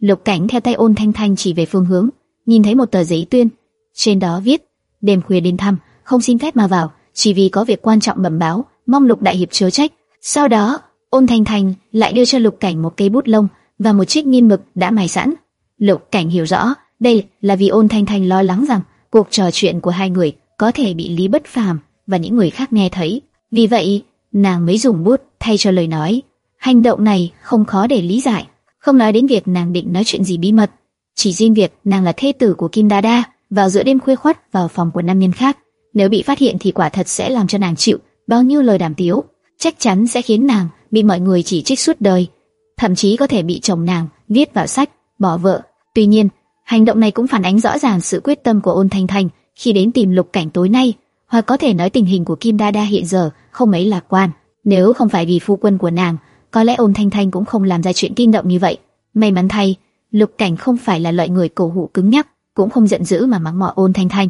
Lục Cảnh theo tay Ôn Thanh Thanh chỉ về phương hướng, nhìn thấy một tờ giấy tuyên, trên đó viết: đêm khuya đến thăm, không xin phép mà vào, chỉ vì có việc quan trọng bẩm báo, mong Lục đại hiệp chớ trách. Sau đó, Ôn Thanh Thanh lại đưa cho Lục Cảnh một cây bút lông và một chiếc nghiên mực đã mài sẵn. Lục Cảnh hiểu rõ, đây là vì Ôn Thanh Thanh lo lắng rằng cuộc trò chuyện của hai người có thể bị Lý Bất Phàm và những người khác nghe thấy. Vì vậy, nàng mới dùng bút thay cho lời nói. Hành động này không khó để lý giải, không nói đến việc nàng định nói chuyện gì bí mật, chỉ riêng việc nàng là thê tử của Kim Đa vào giữa đêm khuya khoắt vào phòng của nam nhân khác, nếu bị phát hiện thì quả thật sẽ làm cho nàng chịu bao nhiêu lời đàm tiếu, chắc chắn sẽ khiến nàng bị mọi người chỉ trích suốt đời, thậm chí có thể bị chồng nàng viết vào sách bỏ vợ. Tuy nhiên, hành động này cũng phản ánh rõ ràng sự quyết tâm của Ôn Thanh Thanh khi đến tìm Lục Cảnh tối nay, hoặc có thể nói tình hình của Kim Đa Đa hiện giờ không mấy lạc quan. Nếu không phải vì phu quân của nàng, có lẽ Ôn Thanh Thanh cũng không làm ra chuyện kinh động như vậy. May mắn thay, Lục Cảnh không phải là loại người cổ hủ cứng nhắc, cũng không giận dữ mà mắng mỏ Ôn Thanh Thanh,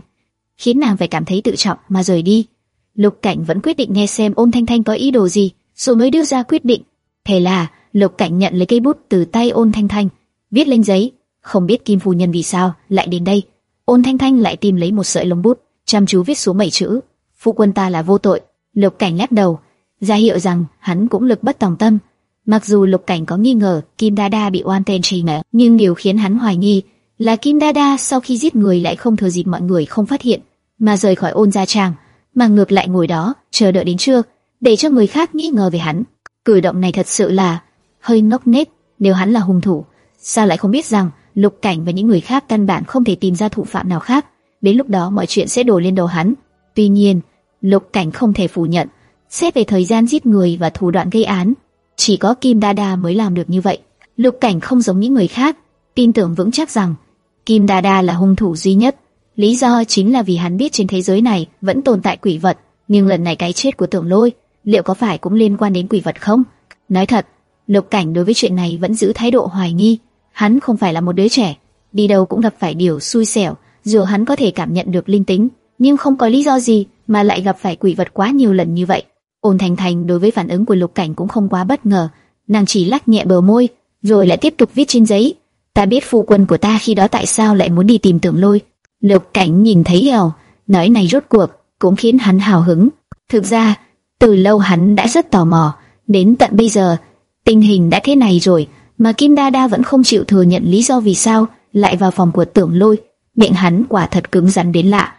khiến nàng phải cảm thấy tự trọng mà rời đi. Lục Cảnh vẫn quyết định nghe xem Ôn Thanh Thanh có ý đồ gì, rồi mới đưa ra quyết định. Thế là Lục Cảnh nhận lấy cây bút từ tay Ôn Thanh Thanh, viết lên giấy. Không biết Kim phu nhân vì sao lại đến đây. Ôn Thanh Thanh lại tìm lấy một sợi lông bút, chăm chú viết xuống bảy chữ: "Phu quân ta là vô tội." Lục Cảnh lắc đầu, ra hiệu rằng hắn cũng lực bất tòng tâm. Mặc dù Lục Cảnh có nghi ngờ Kim Đa Đa bị oan tên trì mẹ, nhưng điều khiến hắn hoài nghi là Kim Đa Đa sau khi giết người lại không thừa dịp mọi người không phát hiện, mà rời khỏi ôn gia trang, mà ngược lại ngồi đó chờ đợi đến trưa, để cho người khác nghi ngờ về hắn. Cử động này thật sự là hơi ngốc nghếch. Nếu hắn là hung thủ, sao lại không biết rằng Lục Cảnh và những người khác căn bản không thể tìm ra thủ phạm nào khác? Đến lúc đó mọi chuyện sẽ đổ lên đầu hắn. Tuy nhiên, Lục Cảnh không thể phủ nhận, xét về thời gian giết người và thủ đoạn gây án, chỉ có Kim Đa Đa mới làm được như vậy. Lục Cảnh không giống những người khác, tin tưởng vững chắc rằng Kim Đa Đa là hung thủ duy nhất. Lý do chính là vì hắn biết trên thế giới này vẫn tồn tại quỷ vật, nhưng lần này cái chết của Tưởng Lôi liệu có phải cũng liên quan đến quỷ vật không? Nói thật, Lục Cảnh đối với chuyện này vẫn giữ thái độ hoài nghi. Hắn không phải là một đứa trẻ, đi đâu cũng gặp phải điều xui xẻo, dù hắn có thể cảm nhận được linh tính, nhưng không có lý do gì mà lại gặp phải quỷ vật quá nhiều lần như vậy. Ôn Thành Thành đối với phản ứng của Lục Cảnh cũng không quá bất ngờ, nàng chỉ lắc nhẹ bờ môi, rồi lại tiếp tục viết trên giấy. Ta biết phu quân của ta khi đó tại sao lại muốn đi tìm Tưởng Lôi. Lục Cảnh nhìn thấy hiểu, nói này rốt cuộc cũng khiến hắn hào hứng. Thực ra, từ lâu hắn đã rất tò mò, đến tận bây giờ, tình hình đã thế này rồi, mà Kim Đa Đa vẫn không chịu thừa nhận lý do vì sao lại vào phòng của Tưởng Lôi, miệng hắn quả thật cứng rắn đến lạ.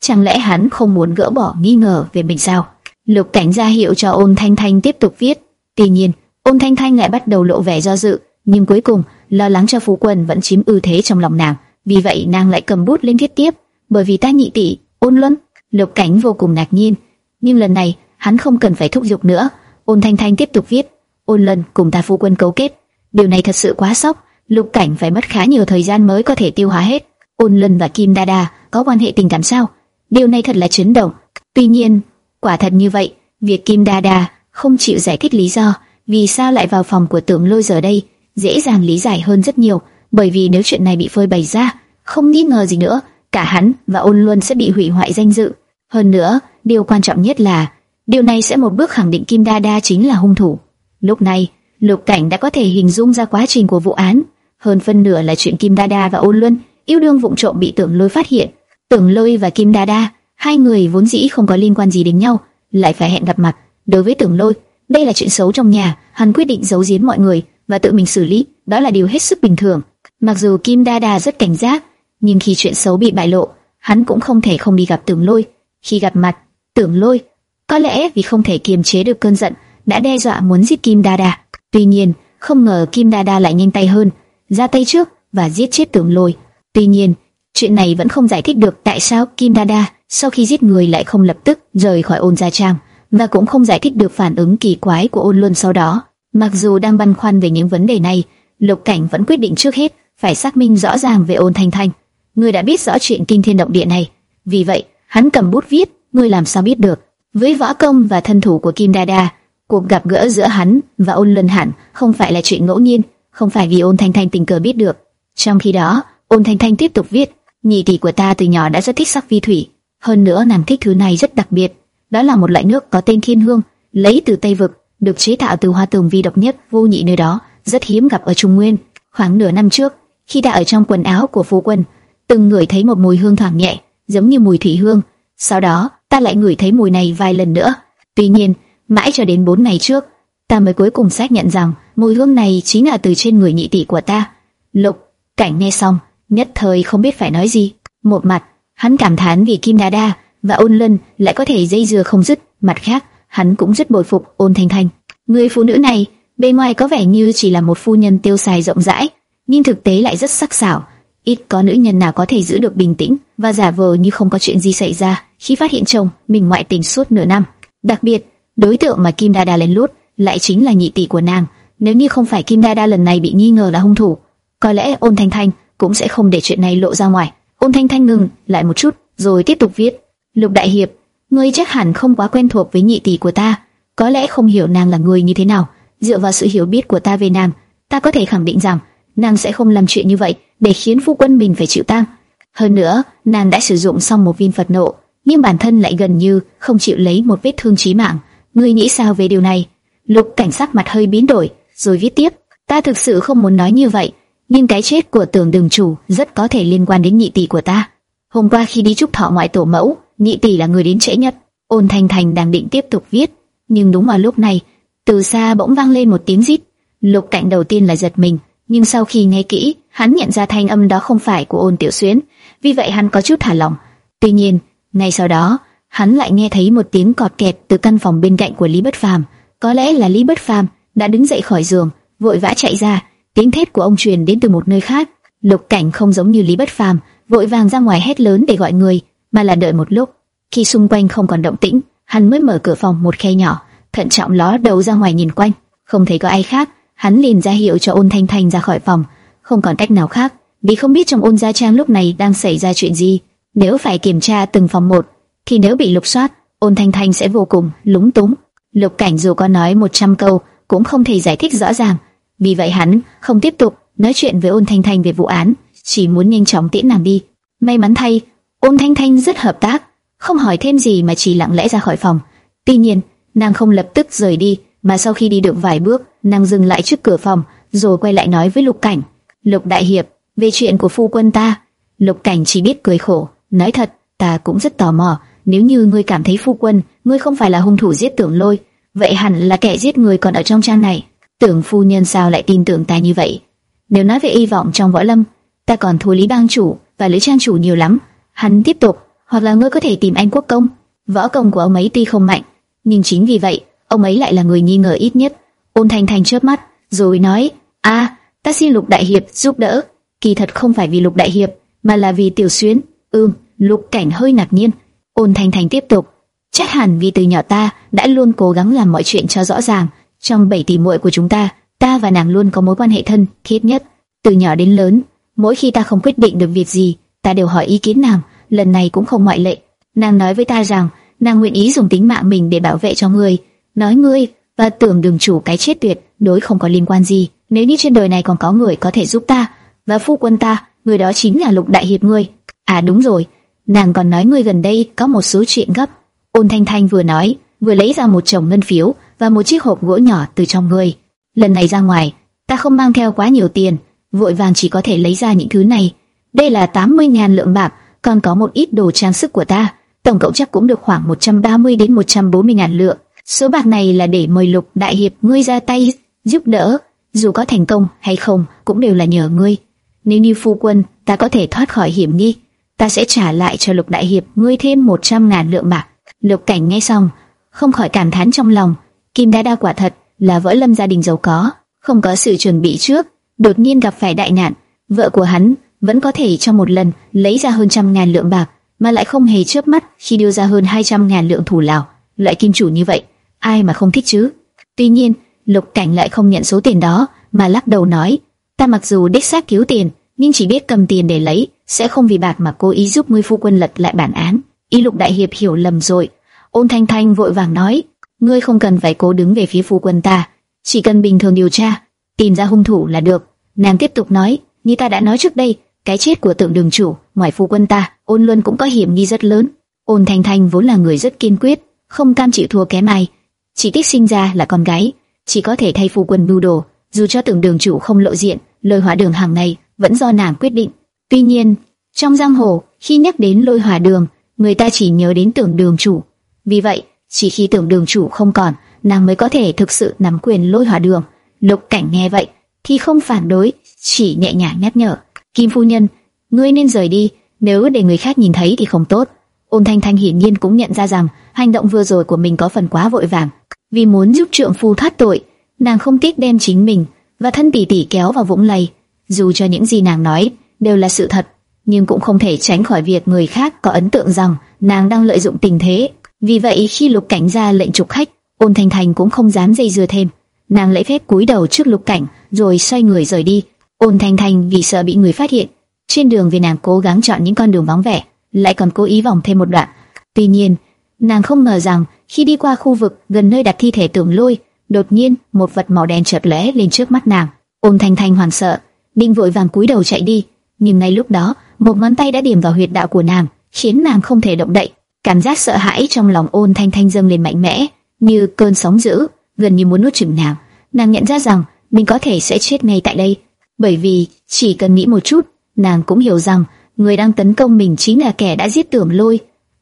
Chẳng lẽ hắn không muốn gỡ bỏ nghi ngờ về mình sao? Lục Cảnh ra hiệu cho Ôn Thanh Thanh tiếp tục viết. Tuy nhiên, Ôn Thanh Thanh lại bắt đầu lộ vẻ do dự, nhưng cuối cùng lo lắng cho Phú Quân vẫn chiếm ưu thế trong lòng nàng. Vì vậy nàng lại cầm bút lên viết tiếp, bởi vì ta nhị tỷ, Ôn Luân. Lục Cảnh vô cùng ngạc nhiên, nhưng lần này hắn không cần phải thúc giục nữa. Ôn Thanh Thanh tiếp tục viết, Ôn Luân cùng ta Phú Quân cấu kết. Điều này thật sự quá sốc, Lục Cảnh phải mất khá nhiều thời gian mới có thể tiêu hóa hết. Ôn lân và Kim Đa Đa có quan hệ tình cảm sao? Điều này thật là chấn động. Tuy nhiên, quả thật như vậy, việc Kim Đa Đa không chịu giải thích lý do vì sao lại vào phòng của Tưởng Lôi giờ đây, dễ dàng lý giải hơn rất nhiều, bởi vì nếu chuyện này bị phơi bày ra, không nghi ngờ gì nữa, cả hắn và Ôn Luân sẽ bị hủy hoại danh dự. Hơn nữa, điều quan trọng nhất là điều này sẽ một bước khẳng định Kim Đa Đa chính là hung thủ. Lúc này, Lục Cảnh đã có thể hình dung ra quá trình của vụ án, hơn phân nửa là chuyện Kim Đa Đa và Ôn Luân yêu đương vụng trộm bị Tưởng Lôi phát hiện. Tưởng Lôi và Kim Đa Đa, hai người vốn dĩ không có liên quan gì đến nhau, lại phải hẹn gặp mặt. Đối với Tưởng Lôi, đây là chuyện xấu trong nhà, hắn quyết định giấu giếm mọi người và tự mình xử lý, đó là điều hết sức bình thường. Mặc dù Kim Đa Đa rất cảnh giác, nhưng khi chuyện xấu bị bại lộ, hắn cũng không thể không đi gặp Tưởng Lôi. Khi gặp mặt, Tưởng Lôi có lẽ vì không thể kiềm chế được cơn giận, đã đe dọa muốn giết Kim Đa Đa. Tuy nhiên, không ngờ Kim Đa Đa lại nhanh tay hơn, ra tay trước và giết chết Tưởng Lôi. Tuy nhiên, chuyện này vẫn không giải thích được tại sao Kim Đa Đa sau khi giết người lại không lập tức rời khỏi ôn gia trang, và cũng không giải thích được phản ứng kỳ quái của ôn luân sau đó. Mặc dù đang băn khoăn về những vấn đề này, Lục Cảnh vẫn quyết định trước hết phải xác minh rõ ràng về ôn thanh thanh. Người đã biết rõ chuyện kinh thiên động địa này, vì vậy hắn cầm bút viết, người làm sao biết được? Với võ công và thân thủ của Kim Đa Đa, cuộc gặp gỡ giữa hắn và ôn luân hẳn không phải là chuyện ngẫu nhiên, không phải vì ôn thanh thanh tình cờ biết được. Trong khi đó, ôn thanh thanh tiếp tục viết, nhị tỷ của ta từ nhỏ đã rất thích sắc vi thủy, hơn nữa nàng thích thứ này rất đặc biệt, đó là một loại nước có tên thiên hương, lấy từ Tây vực, được chế tạo từ hoa tường vi độc nhất vô nhị nơi đó, rất hiếm gặp ở Trung Nguyên. Khoảng nửa năm trước, khi ta ở trong quần áo của phu quân, từng ngửi thấy một mùi hương thoảng nhẹ, giống như mùi thủy hương. Sau đó, ta lại ngửi thấy mùi này vài lần nữa. Tuy nhiên, mãi cho đến bốn ngày trước, ta mới cuối cùng xác nhận rằng mùi hương này chính là từ trên người nhị tỷ của ta. Lục, cảnh nghe xong, nhất thời không biết phải nói gì. Một mặt, hắn cảm thán vì Kim Đa Đa và Ôn Lân lại có thể dây dưa không dứt. Mặt khác, hắn cũng rất bội phục Ôn Thanh Thanh. Người phụ nữ này, bề ngoài có vẻ như chỉ là một phu nhân tiêu xài rộng rãi, nhưng thực tế lại rất sắc sảo. Ít có nữ nhân nào có thể giữ được bình tĩnh và giả vờ như không có chuyện gì xảy ra khi phát hiện chồng mình ngoại tình suốt nửa năm. Đặc biệt, đối tượng mà Kim Đa Đa lén lút lại chính là nhị tỷ của nàng. Nếu như không phải Kim Đa Đa lần này bị nghi ngờ là hung thủ, có lẽ Ôn Thanh Thanh cũng sẽ không để chuyện này lộ ra ngoài. Ôn Thanh Thanh ngừng lại một chút, rồi tiếp tục viết. Lục Đại Hiệp, ngươi chắc hẳn không quá quen thuộc với nhị tỷ của ta, có lẽ không hiểu nàng là người như thế nào. Dựa vào sự hiểu biết của ta về nàng, ta có thể khẳng định rằng nàng sẽ không làm chuyện như vậy để khiến phu quân mình phải chịu tang. Hơn nữa, nàng đã sử dụng xong một viên Phật nộ, nhưng bản thân lại gần như không chịu lấy một vết thương chí mạng. Ngươi nghĩ sao về điều này? Lục cảnh sắc mặt hơi biến đổi, rồi viết tiếp. Ta thực sự không muốn nói như vậy, nhưng cái chết của tưởng đường chủ rất có thể liên quan đến nhị tỷ của ta. Hôm qua khi đi chúc thọ ngoại tổ mẫu, nhị tỷ là người đến trễ nhất. Ôn Thanh Thành đang định tiếp tục viết, nhưng đúng vào lúc này, từ xa bỗng vang lên một tiếng rít. Lục cảnh đầu tiên là giật mình, nhưng sau khi nghe kỹ, hắn nhận ra thanh âm đó không phải của Ôn Tiểu Xuyến, vì vậy hắn có chút thả lỏng. Tuy nhiên, ngay sau đó, hắn lại nghe thấy một tiếng cọt kẹt từ căn phòng bên cạnh của Lý Bất Phàm. Có lẽ là Lý Bất Phàm đã đứng dậy khỏi giường, vội vã chạy ra. Tiếng thét của ông truyền đến từ một nơi khác. Lục Cảnh không giống như Lý Bất Phàm, vội vàng ra ngoài hét lớn để gọi người, mà là đợi một lúc. Khi xung quanh không còn động tĩnh, hắn mới mở cửa phòng một khe nhỏ, thận trọng ló đầu ra ngoài nhìn quanh, không thấy có ai khác, hắn liền ra hiệu cho Ôn Thanh Thanh ra khỏi phòng. Không còn cách nào khác, vì không biết trong Ôn gia trang lúc này đang xảy ra chuyện gì. Nếu phải kiểm tra từng phòng một, thì nếu bị lục soát, Ôn Thanh Thanh sẽ vô cùng lúng túng. Lục Cảnh dù có nói 100 câu cũng không thể giải thích rõ ràng, vì vậy hắn không tiếp tục nói chuyện với Ôn Thanh Thanh về vụ án, chỉ muốn nhanh chóng tiễn nàng đi. May mắn thay, Ôn Thanh Thanh rất hợp tác, không hỏi thêm gì mà chỉ lặng lẽ ra khỏi phòng. Tuy nhiên, nàng không lập tức rời đi, mà sau khi đi được vài bước, nàng dừng lại trước cửa phòng, rồi quay lại nói với Lục Cảnh: "Lục đại hiệp, về chuyện của phu quân ta." Lục Cảnh chỉ biết cười khổ, nói thật, ta cũng rất tò mò, nếu như ngươi cảm thấy phu quân, ngươi không phải là hung thủ giết Tưởng Lôi, vậy hẳn là kẻ giết người còn ở trong trang này. Tưởng phu nhân sao lại tin tưởng ta như vậy? Nếu nói về y vọng trong võ lâm, ta còn thua Lý Bang chủ và Lý Trang chủ nhiều lắm. Hắn tiếp tục, hoặc là ngươi có thể tìm anh quốc công. Võ công của ông ấy tuy không mạnh, nhưng chính vì vậy, ông ấy lại là người nghi ngờ ít nhất. Ôn Thanh Thanh chớp mắt, rồi nói: "A, ta xin Lục đại hiệp giúp đỡ." Kỳ thật không phải vì Lục đại hiệp, mà là vì Tiểu xuyên Ừm, Lục Cảnh hơi ngạc nhiên. Ôn Thanh Thanh tiếp tục: "Chắc hẳn vì từ nhỏ ta đã luôn cố gắng làm mọi chuyện cho rõ ràng, trong bảy tỷ muội của chúng ta, ta và nàng luôn có mối quan hệ thân thiết nhất, từ nhỏ đến lớn, mỗi khi ta không quyết định được việc gì, ta đều hỏi ý kiến nàng, lần này cũng không ngoại lệ. Nàng nói với ta rằng, nàng nguyện ý dùng tính mạng mình để bảo vệ cho ngươi, nói ngươi và tưởng đường chủ cái chết tuyệt đối không có liên quan gì. Nếu như trên đời này còn có người có thể giúp ta và phu quân ta, người đó chính là Lục đại hiệp ngươi. À đúng rồi, nàng còn nói ngươi gần đây có một số chuyện gấp. Ôn Thanh Thanh vừa nói, vừa lấy ra một chồng ngân phiếu và một chiếc hộp gỗ nhỏ từ trong người. Lần này ra ngoài, ta không mang theo quá nhiều tiền, vội vàng chỉ có thể lấy ra những thứ này. Đây là 80.000 lượng bạc, còn có một ít đồ trang sức của ta, tổng cộng chắc cũng được khoảng 130 đến 140.000 lượng. Số bạc này là để mời Lục đại hiệp ngươi ra tay giúp đỡ, dù có thành công hay không cũng đều là nhờ ngươi. Nếu như phu quân ta có thể thoát khỏi hiểm nghi, ta sẽ trả lại cho Lục đại hiệp ngươi thêm 100 ngàn lượng bạc. Lục Cảnh nghe xong, không khỏi cảm thán trong lòng, Kim Đa Đa quả thật là vỡ lâm gia đình giàu có, không có sự chuẩn bị trước, đột nhiên gặp phải đại nạn, vợ của hắn vẫn có thể trong một lần lấy ra hơn trăm ngàn lượng bạc, mà lại không hề chớp mắt khi đưa ra hơn hai trăm ngàn lượng thủ lào Loại kim chủ như vậy, ai mà không thích chứ? Tuy nhiên, Lục Cảnh lại không nhận số tiền đó, mà lắc đầu nói: "Ta mặc dù đích xác cứu tiền, nhưng chỉ biết cầm tiền để lấy, sẽ không vì bạc mà cố ý giúp ngươi phu quân lật lại bản án." Y Lục đại hiệp hiểu lầm rồi. Ôn Thanh Thanh vội vàng nói: "Ngươi không cần phải cố đứng về phía phu quân ta, chỉ cần bình thường điều tra, tìm ra hung thủ là được." Nàng tiếp tục nói: "Như ta đã nói trước đây, cái chết của tượng đường chủ, ngoài phu quân ta, ôn luân cũng có hiểm nghi rất lớn. Ôn Thanh Thanh vốn là người rất kiên quyết, không cam chịu thua kém ai, chỉ tiếc sinh ra là con gái, chỉ có thể thay phu quân mưu đồ, dù cho tượng đường chủ không lộ diện, lôi hỏa đường hàng ngày vẫn do nàng quyết định. Tuy nhiên, trong giang hồ, khi nhắc đến lôi hỏa đường, người ta chỉ nhớ đến tưởng đường chủ. Vì vậy, chỉ khi tưởng đường chủ không còn, nàng mới có thể thực sự nắm quyền lôi hỏa đường. Lục cảnh nghe vậy, thì không phản đối, chỉ nhẹ nhàng nhắc nhở. Kim phu nhân, ngươi nên rời đi, nếu để người khác nhìn thấy thì không tốt. Ôn Thanh Thanh hiển nhiên cũng nhận ra rằng hành động vừa rồi của mình có phần quá vội vàng. Vì muốn giúp trượng phu thoát tội, nàng không tiếc đem chính mình và thân tỷ tỷ kéo vào vũng lầy. Dù cho những gì nàng nói đều là sự thật, nhưng cũng không thể tránh khỏi việc người khác có ấn tượng rằng nàng đang lợi dụng tình thế. Vì vậy khi Lục Cảnh ra lệnh trục khách, Ôn Thanh Thanh cũng không dám dây dưa thêm. Nàng lễ phép cúi đầu trước Lục Cảnh, rồi xoay người rời đi. Ôn Thanh Thanh vì sợ bị người phát hiện, trên đường về nàng cố gắng chọn những con đường vắng vẻ, lại còn cố ý vòng thêm một đoạn. Tuy nhiên, nàng không ngờ rằng khi đi qua khu vực gần nơi đặt thi thể Tưởng Lôi, đột nhiên một vật màu đen chợt lóe lên trước mắt nàng. Ôn Thanh Thanh hoảng sợ, định vội vàng cúi đầu chạy đi, nhưng ngay lúc đó, một ngón tay đã điểm vào huyệt đạo của nàng, khiến nàng không thể động đậy. Cảm giác sợ hãi trong lòng Ôn Thanh Thanh dâng lên mạnh mẽ, như cơn sóng dữ, gần như muốn nuốt chửng nàng. Nàng nhận ra rằng mình có thể sẽ chết ngay tại đây, bởi vì chỉ cần nghĩ một chút, nàng cũng hiểu rằng người đang tấn công mình chính là kẻ đã giết Tưởng Lôi.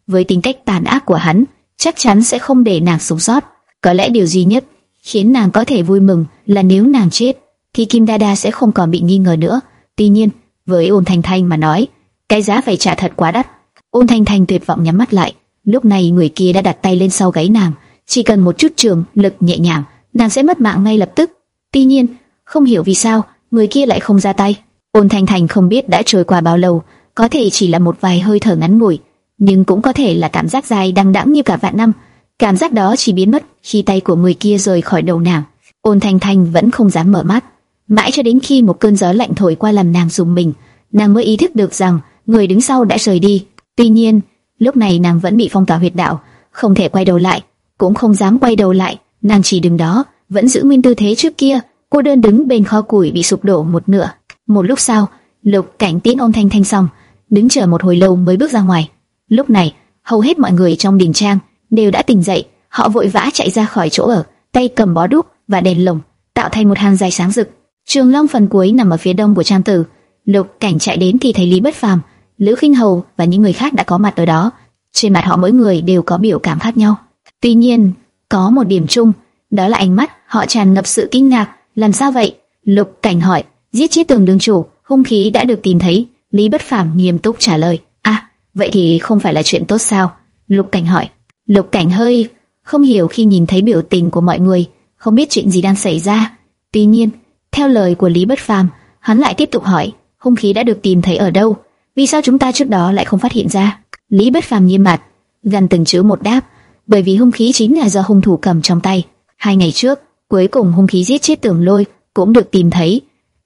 Với tính cách tàn ác của hắn, chắc chắn sẽ không để nàng sống sót. Có lẽ điều duy nhất khiến nàng có thể vui mừng là nếu nàng chết, thì Kim đa đa sẽ không còn bị nghi ngờ nữa. Tuy nhiên, với Ôn Thanh Thanh mà nói, cái giá phải trả thật quá đắt. Ôn Thanh Thanh tuyệt vọng nhắm mắt lại. Lúc này người kia đã đặt tay lên sau gáy nàng, chỉ cần một chút trường lực nhẹ nhàng, nàng sẽ mất mạng ngay lập tức. Tuy nhiên, không hiểu vì sao người kia lại không ra tay. Ôn Thanh Thanh không biết đã trôi qua bao lâu, có thể chỉ là một vài hơi thở ngắn ngủi, nhưng cũng có thể là cảm giác dài đằng đẵng như cả vạn năm. Cảm giác đó chỉ biến mất khi tay của người kia rời khỏi đầu nàng. Ôn Thanh Thanh vẫn không dám mở mắt, mãi cho đến khi một cơn gió lạnh thổi qua làm nàng rùng mình, nàng mới ý thức được rằng người đứng sau đã rời đi. Tuy nhiên, lúc này nàng vẫn bị phong tỏa huyệt đạo, không thể quay đầu lại, cũng không dám quay đầu lại, nàng chỉ đứng đó, vẫn giữ nguyên tư thế trước kia, cô đơn đứng bên kho củi bị sụp đổ một nửa. Một lúc sau, Lục Cảnh tiến ôm thanh thanh xong, đứng chờ một hồi lâu mới bước ra ngoài. Lúc này, hầu hết mọi người trong đình trang đều đã tỉnh dậy, họ vội vã chạy ra khỏi chỗ ở, tay cầm bó đuốc và đèn lồng, tạo thành một hàng dài sáng rực. Trường Long phần cuối nằm ở phía đông của trang tử. Lục Cảnh chạy đến thì thấy Lý Bất Phàm, Lữ Khinh Hầu và những người khác đã có mặt ở đó. Trên mặt họ mỗi người đều có biểu cảm khác nhau. Tuy nhiên, có một điểm chung, đó là ánh mắt họ tràn ngập sự kinh ngạc. Làm sao vậy? Lục Cảnh hỏi. Giết chết tường đường chủ, hung khí đã được tìm thấy. Lý Bất Phàm nghiêm túc trả lời. À, vậy thì không phải là chuyện tốt sao? Lục Cảnh hỏi. Lục Cảnh hơi không hiểu khi nhìn thấy biểu tình của mọi người, không biết chuyện gì đang xảy ra. Tuy nhiên, theo lời của Lý Bất Phàm, hắn lại tiếp tục hỏi, hung khí đã được tìm thấy ở đâu? Vì sao chúng ta trước đó lại không phát hiện ra? Lý Bất Phàm nghiêm mặt, gần từng chữ một đáp, bởi vì hung khí chính là do hung thủ cầm trong tay. Hai ngày trước, cuối cùng hung khí giết chết Tưởng Lôi cũng được tìm thấy.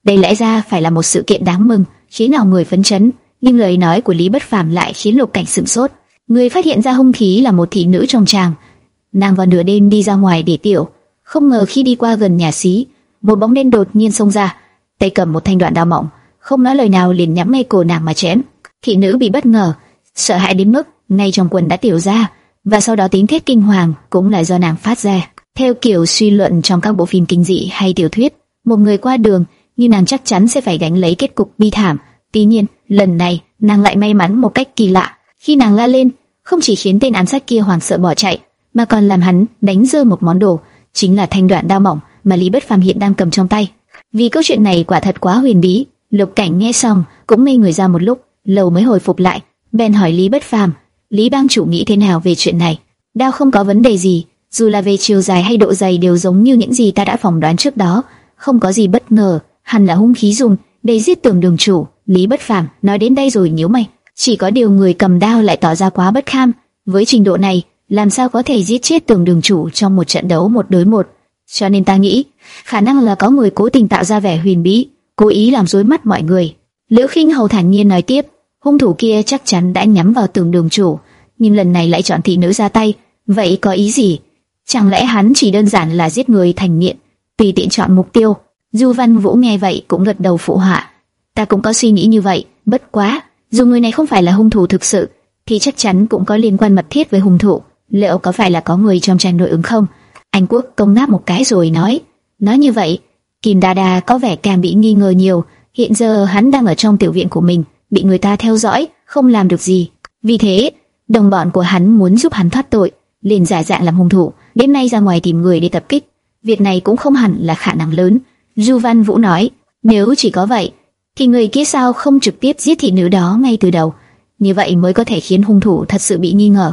Đây lẽ ra phải là một sự kiện đáng mừng, khiến nào người phấn chấn, nhưng lời nói của Lý Bất Phàm lại khiến Lục Cảnh sửng sốt. Người phát hiện ra hung khí là một thị nữ trong tràng. Nàng vào nửa đêm đi ra ngoài để tiểu, không ngờ khi đi qua gần nhà xí, một bóng đen đột nhiên xông ra, tay cầm một thanh đoạn đao mỏng, không nói lời nào liền nhắm ngay cổ nàng mà chém. Thị nữ bị bất ngờ, sợ hãi đến mức ngay trong quần đã tiểu ra, và sau đó tiếng thét kinh hoàng cũng là do nàng phát ra. Theo kiểu suy luận trong các bộ phim kinh dị hay tiểu thuyết, một người qua đường như nàng chắc chắn sẽ phải gánh lấy kết cục bi thảm. Tuy nhiên, lần này nàng lại may mắn một cách kỳ lạ. Khi nàng la lên, không chỉ khiến tên ám sát kia hoảng sợ bỏ chạy, mà còn làm hắn đánh rơi một món đồ, chính là thanh đoạn đao mỏng mà Lý Bất Phàm hiện đang cầm trong tay. Vì câu chuyện này quả thật quá huyền bí, Lục Cảnh nghe xong cũng ngây người ra một lúc, lâu mới hồi phục lại, bèn hỏi Lý Bất Phàm, Lý Bang chủ nghĩ thế nào về chuyện này? Đao không có vấn đề gì, dù là về chiều dài hay độ dày đều giống như những gì ta đã phỏng đoán trước đó, không có gì bất ngờ, hẳn là hung khí dùng để giết tường đường chủ. Lý Bất Phàm nói đến đây rồi nhíu mày, chỉ có điều người cầm đao lại tỏ ra quá bất kham, với trình độ này, làm sao có thể giết chết tường đường chủ trong một trận đấu một đối một? Cho nên ta nghĩ, khả năng là có người cố tình tạo ra vẻ huyền bí, cố ý làm rối mắt mọi người. Liễu Khinh Hầu thản nhiên nói tiếp, hung thủ kia chắc chắn đã nhắm vào tường đường chủ, nhưng lần này lại chọn thị nữ ra tay, vậy có ý gì? Chẳng lẽ hắn chỉ đơn giản là giết người thành nghiện, tùy tiện chọn mục tiêu? Du Văn Vũ nghe vậy cũng gật đầu phụ họa. Ta cũng có suy nghĩ như vậy, bất quá, dù người này không phải là hung thủ thực sự, thì chắc chắn cũng có liên quan mật thiết với hung thủ. Liệu có phải là có người trong trang nội ứng không? Anh Quốc công ngáp một cái rồi nói, nói như vậy, Kim Đa Đa có vẻ càng bị nghi ngờ nhiều. Hiện giờ hắn đang ở trong tiểu viện của mình, bị người ta theo dõi, không làm được gì. Vì thế, đồng bọn của hắn muốn giúp hắn thoát tội, liền giả dạng làm hung thủ, đêm nay ra ngoài tìm người để tập kích. Việc này cũng không hẳn là khả năng lớn. Du Văn Vũ nói, nếu chỉ có vậy, thì người kia sao không trực tiếp giết thị nữ đó ngay từ đầu? Như vậy mới có thể khiến hung thủ thật sự bị nghi ngờ.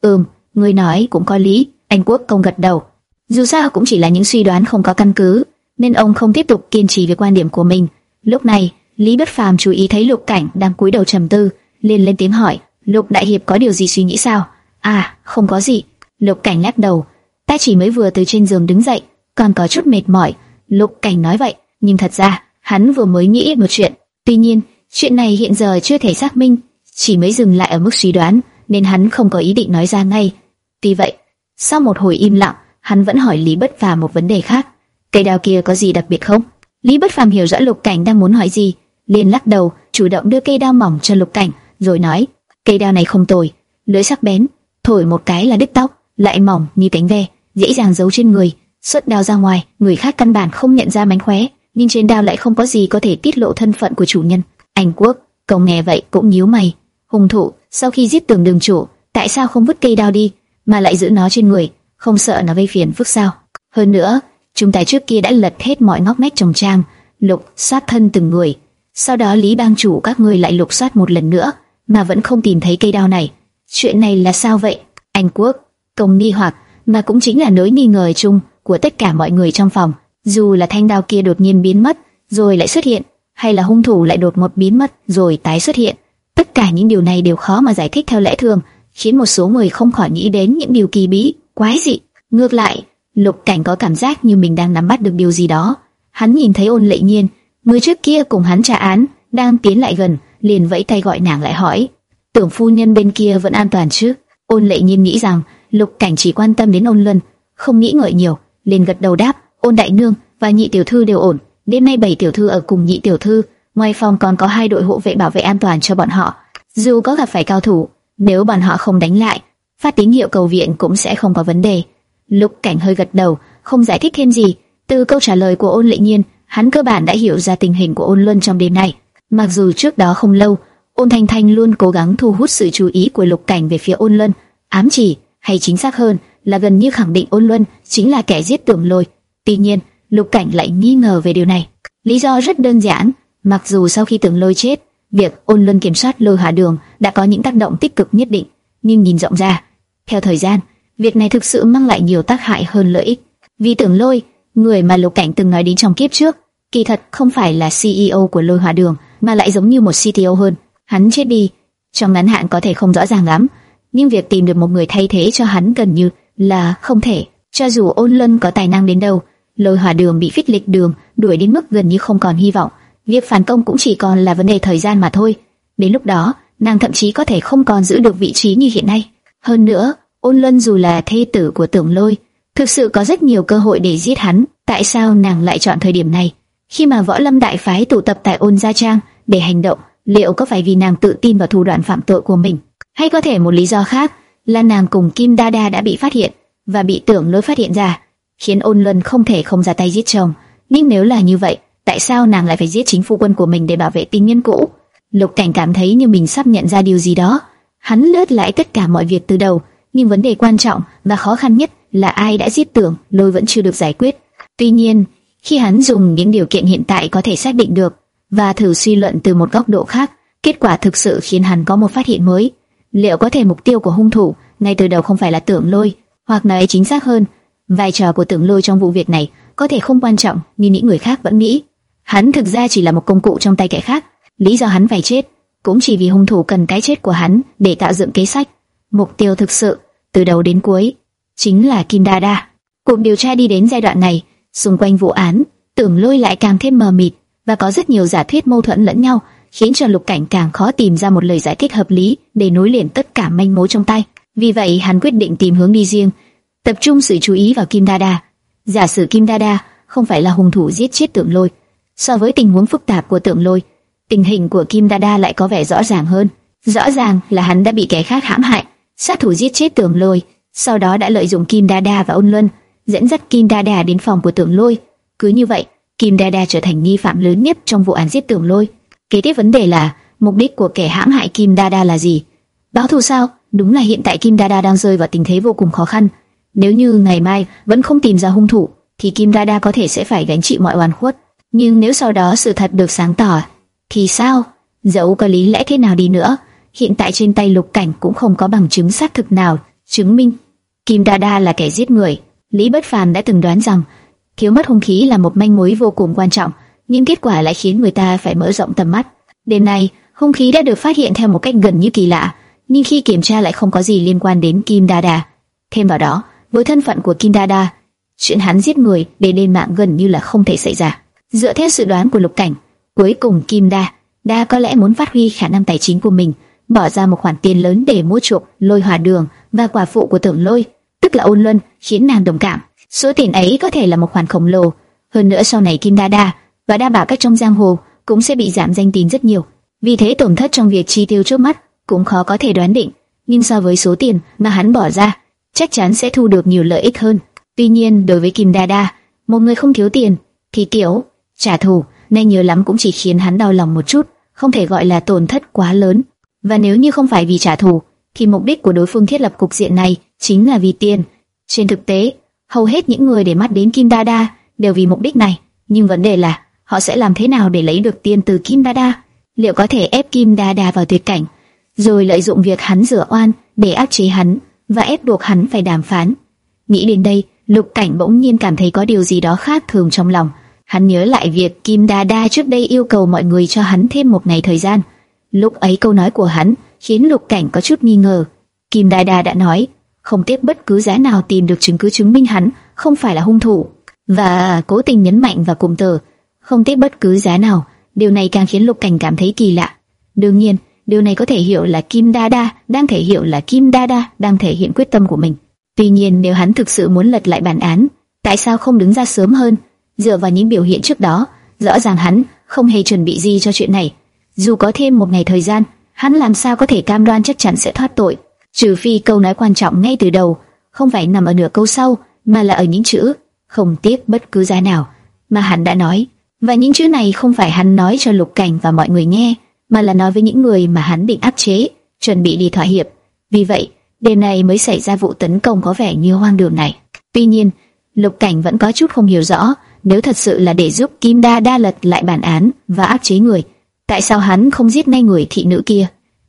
Ừm, người nói cũng có lý. Anh Quốc công gật đầu. Dù sao cũng chỉ là những suy đoán không có căn cứ, nên ông không tiếp tục kiên trì với quan điểm của mình. Lúc này, Lý Bất Phàm chú ý thấy Lục Cảnh đang cúi đầu trầm tư, liền lên tiếng hỏi: "Lục đại hiệp có điều gì suy nghĩ sao?" "À, không có gì." Lục Cảnh lắc đầu, "Ta chỉ mới vừa từ trên giường đứng dậy, còn có chút mệt mỏi." Lục Cảnh nói vậy, nhưng thật ra hắn vừa mới nghĩ một chuyện. Tuy nhiên, chuyện này hiện giờ chưa thể xác minh, chỉ mới dừng lại ở mức suy đoán, nên hắn không có ý định nói ra ngay. Tuy vậy, sau một hồi im lặng, hắn vẫn hỏi Lý Bất Phàm một vấn đề khác. Cây đao kia có gì đặc biệt không? Lý Bất Phàm hiểu rõ Lục Cảnh đang muốn hỏi gì, liền lắc đầu, chủ động đưa cây đao mỏng cho Lục Cảnh, rồi nói: cây đao này không tồi, lưỡi sắc bén, thổi một cái là đứt tóc, lại mỏng như cánh ve, dễ dàng giấu trên người. Xuất đao ra ngoài, người khác căn bản không nhận ra mánh khóe, nhưng trên đao lại không có gì có thể tiết lộ thân phận của chủ nhân. Anh Quốc, cậu nghe vậy cũng nhíu mày. Hung thủ sau khi giết tường đường chủ, tại sao không vứt cây đao đi, mà lại giữ nó trên người, không sợ nó gây phiền phức sao? Hơn nữa, chúng ta trước kia đã lật hết mọi ngóc ngách trong trang, lục soát thân từng người. Sau đó Lý Bang chủ các ngươi lại lục soát một lần nữa, mà vẫn không tìm thấy cây đao này. Chuyện này là sao vậy? Anh Quốc, công nghi hoặc, mà cũng chính là nỗi nghi ngờ chung của tất cả mọi người trong phòng. Dù là thanh đao kia đột nhiên biến mất, rồi lại xuất hiện, hay là hung thủ lại đột ngột biến mất, rồi tái xuất hiện. Tất cả những điều này đều khó mà giải thích theo lẽ thường, khiến một số người không khỏi nghĩ đến những điều kỳ bí, quái dị. Ngược lại, Lục Cảnh có cảm giác như mình đang nắm bắt được điều gì đó. Hắn nhìn thấy Ôn Lệ Nhiên, người trước kia cùng hắn trả án, đang tiến lại gần, liền vẫy tay gọi nàng lại hỏi: "Tưởng phu nhân bên kia vẫn an toàn chứ?" Ôn Lệ Nhiên nghĩ rằng Lục Cảnh chỉ quan tâm đến Ôn Luân, không nghĩ ngợi nhiều, liền gật đầu đáp: "Ôn đại nương và nhị tiểu thư đều ổn, đêm nay bảy tiểu thư ở cùng nhị tiểu thư, ngoài phòng còn có hai đội hộ vệ bảo vệ an toàn cho bọn họ. Dù có gặp phải cao thủ, nếu bọn họ không đánh lại, phát tín hiệu cầu viện cũng sẽ không có vấn đề." Lục Cảnh hơi gật đầu, không giải thích thêm gì. Từ câu trả lời của Ôn Lệ Nhiên, hắn cơ bản đã hiểu ra tình hình của Ôn Luân trong đêm nay. Mặc dù trước đó không lâu, Ôn Thanh Thanh luôn cố gắng thu hút sự chú ý của Lục Cảnh về phía Ôn Luân, ám chỉ, hay chính xác hơn là gần như khẳng định Ôn Luân chính là kẻ giết Tưởng Lôi. Tuy nhiên, Lục Cảnh lại nghi ngờ về điều này. Lý do rất đơn giản, mặc dù sau khi Tưởng Lôi chết, việc Ôn Luân kiểm soát Lôi Hà Đường đã có những tác động tích cực nhất định, nhưng nhìn rộng ra, theo thời gian, việc này thực sự mang lại nhiều tác hại hơn lợi ích. Vì Tưởng Lôi, người mà Lục Cảnh từng nói đến trong kiếp trước, kỳ thật không phải là CEO của Lôi Hòa Đường, mà lại giống như một CTO hơn. Hắn chết đi, trong ngắn hạn có thể không rõ ràng lắm, nhưng việc tìm được một người thay thế cho hắn gần như là không thể. Cho dù Ôn Lân có tài năng đến đâu, Lôi Hòa Đường bị phích lịch đường đuổi đến mức gần như không còn hy vọng, việc phản công cũng chỉ còn là vấn đề thời gian mà thôi. Đến lúc đó, nàng thậm chí có thể không còn giữ được vị trí như hiện nay. Hơn nữa, Ôn Lân dù là thê tử của Tưởng Lôi, thực sự có rất nhiều cơ hội để giết hắn. Tại sao nàng lại chọn thời điểm này? Khi mà võ lâm đại phái tụ tập tại Ôn gia trang để hành động, liệu có phải vì nàng tự tin vào thủ đoạn phạm tội của mình, hay có thể một lý do khác là nàng cùng Kim Đa Đa đã bị phát hiện và bị Tưởng Lôi phát hiện ra, khiến Ôn Lân không thể không ra tay giết chồng. Nhưng nếu là như vậy, tại sao nàng lại phải giết chính phu quân của mình để bảo vệ tình nhân cũ? Lục Cảnh cảm thấy như mình sắp nhận ra điều gì đó. Hắn lướt lại tất cả mọi việc từ đầu, nhưng vấn đề quan trọng và khó khăn nhất là ai đã giết tưởng lôi vẫn chưa được giải quyết. Tuy nhiên, khi hắn dùng những điều kiện hiện tại có thể xác định được và thử suy luận từ một góc độ khác, kết quả thực sự khiến hắn có một phát hiện mới. Liệu có thể mục tiêu của hung thủ ngay từ đầu không phải là tưởng lôi, hoặc nói chính xác hơn, vai trò của tưởng lôi trong vụ việc này có thể không quan trọng như những người khác vẫn nghĩ. Hắn thực ra chỉ là một công cụ trong tay kẻ khác. Lý do hắn phải chết cũng chỉ vì hung thủ cần cái chết của hắn để tạo dựng kế sách. Mục tiêu thực sự từ đầu đến cuối chính là Kim Đa Đa. Cuộc điều tra đi đến giai đoạn này, xung quanh vụ án, tưởng lôi lại càng thêm mờ mịt và có rất nhiều giả thuyết mâu thuẫn lẫn nhau, khiến cho Lục Cảnh càng khó tìm ra một lời giải thích hợp lý để nối liền tất cả manh mối trong tay. Vì vậy, hắn quyết định tìm hướng đi riêng, tập trung sự chú ý vào Kim Đa Đa. Giả sử Kim Đa Đa không phải là hung thủ giết chết Tưởng Lôi, so với tình huống phức tạp của Tưởng Lôi, tình hình của Kim Đa Đa lại có vẻ rõ ràng hơn. Rõ ràng là hắn đã bị kẻ khác hãm hại, sát thủ giết chết Tưởng Lôi, sau đó đã lợi dụng Kim Đa Đa và Ôn Luân, dẫn dắt Kim Đa Đa đến phòng của Tưởng Lôi. Cứ như vậy, Kim Đa Đa trở thành nghi phạm lớn nhất trong vụ án giết Tưởng Lôi. Kế tiếp vấn đề là mục đích của kẻ hãm hại Kim Đa Đa là gì? Báo thù sao? Đúng là hiện tại Kim Đa Đa đang rơi vào tình thế vô cùng khó khăn. Nếu như ngày mai vẫn không tìm ra hung thủ, thì Kim Đa Đa có thể sẽ phải gánh chịu mọi oan khuất. Nhưng nếu sau đó sự thật được sáng tỏ, thì sao? Dẫu có lý lẽ thế nào đi nữa, hiện tại trên tay Lục Cảnh cũng không có bằng chứng xác thực nào chứng minh Kim Đa Đa là kẻ giết người. Lý Bất Phàm đã từng đoán rằng thiếu mất hung khí là một manh mối vô cùng quan trọng, nhưng kết quả lại khiến người ta phải mở rộng tầm mắt. Đêm nay, hung khí đã được phát hiện theo một cách gần như kỳ lạ, nhưng khi kiểm tra lại không có gì liên quan đến Kim Đa Đa. Thêm vào đó, với thân phận của Kim Đa Đa, chuyện hắn giết người để lên mạng gần như là không thể xảy ra. Dựa theo sự đoán của Lục Cảnh, cuối cùng Kim Đa Đa có lẽ muốn phát huy khả năng tài chính của mình, bỏ ra một khoản tiền lớn để mua chuộc Lôi Hòa Đường và quả phụ của Tưởng Lôi, tức là Ôn Luân, khiến nàng đồng cảm. Số tiền ấy có thể là một khoản khổng lồ, hơn nữa sau này Kim Đa Đa và đa bảo các trong giang hồ cũng sẽ bị giảm danh tín rất nhiều. Vì thế tổn thất trong việc chi tiêu trước mắt cũng khó có thể đoán định, nhưng so với số tiền mà hắn bỏ ra, chắc chắn sẽ thu được nhiều lợi ích hơn. Tuy nhiên, đối với Kim Đa Đa, một người không thiếu tiền thì kiểu trả thù nên nhiều lắm cũng chỉ khiến hắn đau lòng một chút, không thể gọi là tổn thất quá lớn. Và nếu như không phải vì trả thù, thì mục đích của đối phương thiết lập cục diện này chính là vì tiền. Trên thực tế, hầu hết những người để mắt đến Kim Đa Đa đều vì mục đích này, nhưng vấn đề là họ sẽ làm thế nào để lấy được tiền từ Kim Đa Đa? Liệu có thể ép Kim Đa Đa vào tuyệt cảnh, rồi lợi dụng việc hắn rửa oan để áp chế hắn và ép buộc hắn phải đàm phán? Nghĩ đến đây, Lục Cảnh bỗng nhiên cảm thấy có điều gì đó khác thường trong lòng. Hắn nhớ lại việc Kim Đa Đa trước đây yêu cầu mọi người cho hắn thêm một ngày thời gian. Lúc ấy câu nói của hắn khiến Lục Cảnh có chút nghi ngờ. Kim Đa Đa đã nói, không tiếc bất cứ giá nào tìm được chứng cứ chứng minh hắn không phải là hung thủ, và cố tình nhấn mạnh và cụm từ không tiếc bất cứ giá nào. Điều này càng khiến Lục Cảnh cảm thấy kỳ lạ. Đương nhiên, điều này có thể hiểu là Kim Đa Đa đang thể hiện là Kim Đa Đa đang thể hiện quyết tâm của mình. Tuy nhiên, nếu hắn thực sự muốn lật lại bản án, tại sao không đứng ra sớm hơn? Dựa vào những biểu hiện trước đó, rõ ràng hắn không hề chuẩn bị gì cho chuyện này. Dù có thêm một ngày thời gian, hắn làm sao có thể cam đoan chắc chắn sẽ thoát tội? Trừ phi câu nói quan trọng ngay từ đầu, không phải nằm ở nửa câu sau, mà là ở những chữ không tiếc bất cứ giá nào mà hắn đã nói. Và những chữ này không phải hắn nói cho Lục Cảnh và mọi người nghe, mà là nói với những người mà hắn định áp chế, chuẩn bị đi thỏa hiệp. Vì vậy, đêm nay mới xảy ra vụ tấn công có vẻ như hoang đường này. Tuy nhiên, Lục Cảnh vẫn có chút không hiểu rõ, nếu thật sự là để giúp Kim Đa đa lật lại bản án và áp chế người, tại sao hắn không giết ngay người thị nữ kia?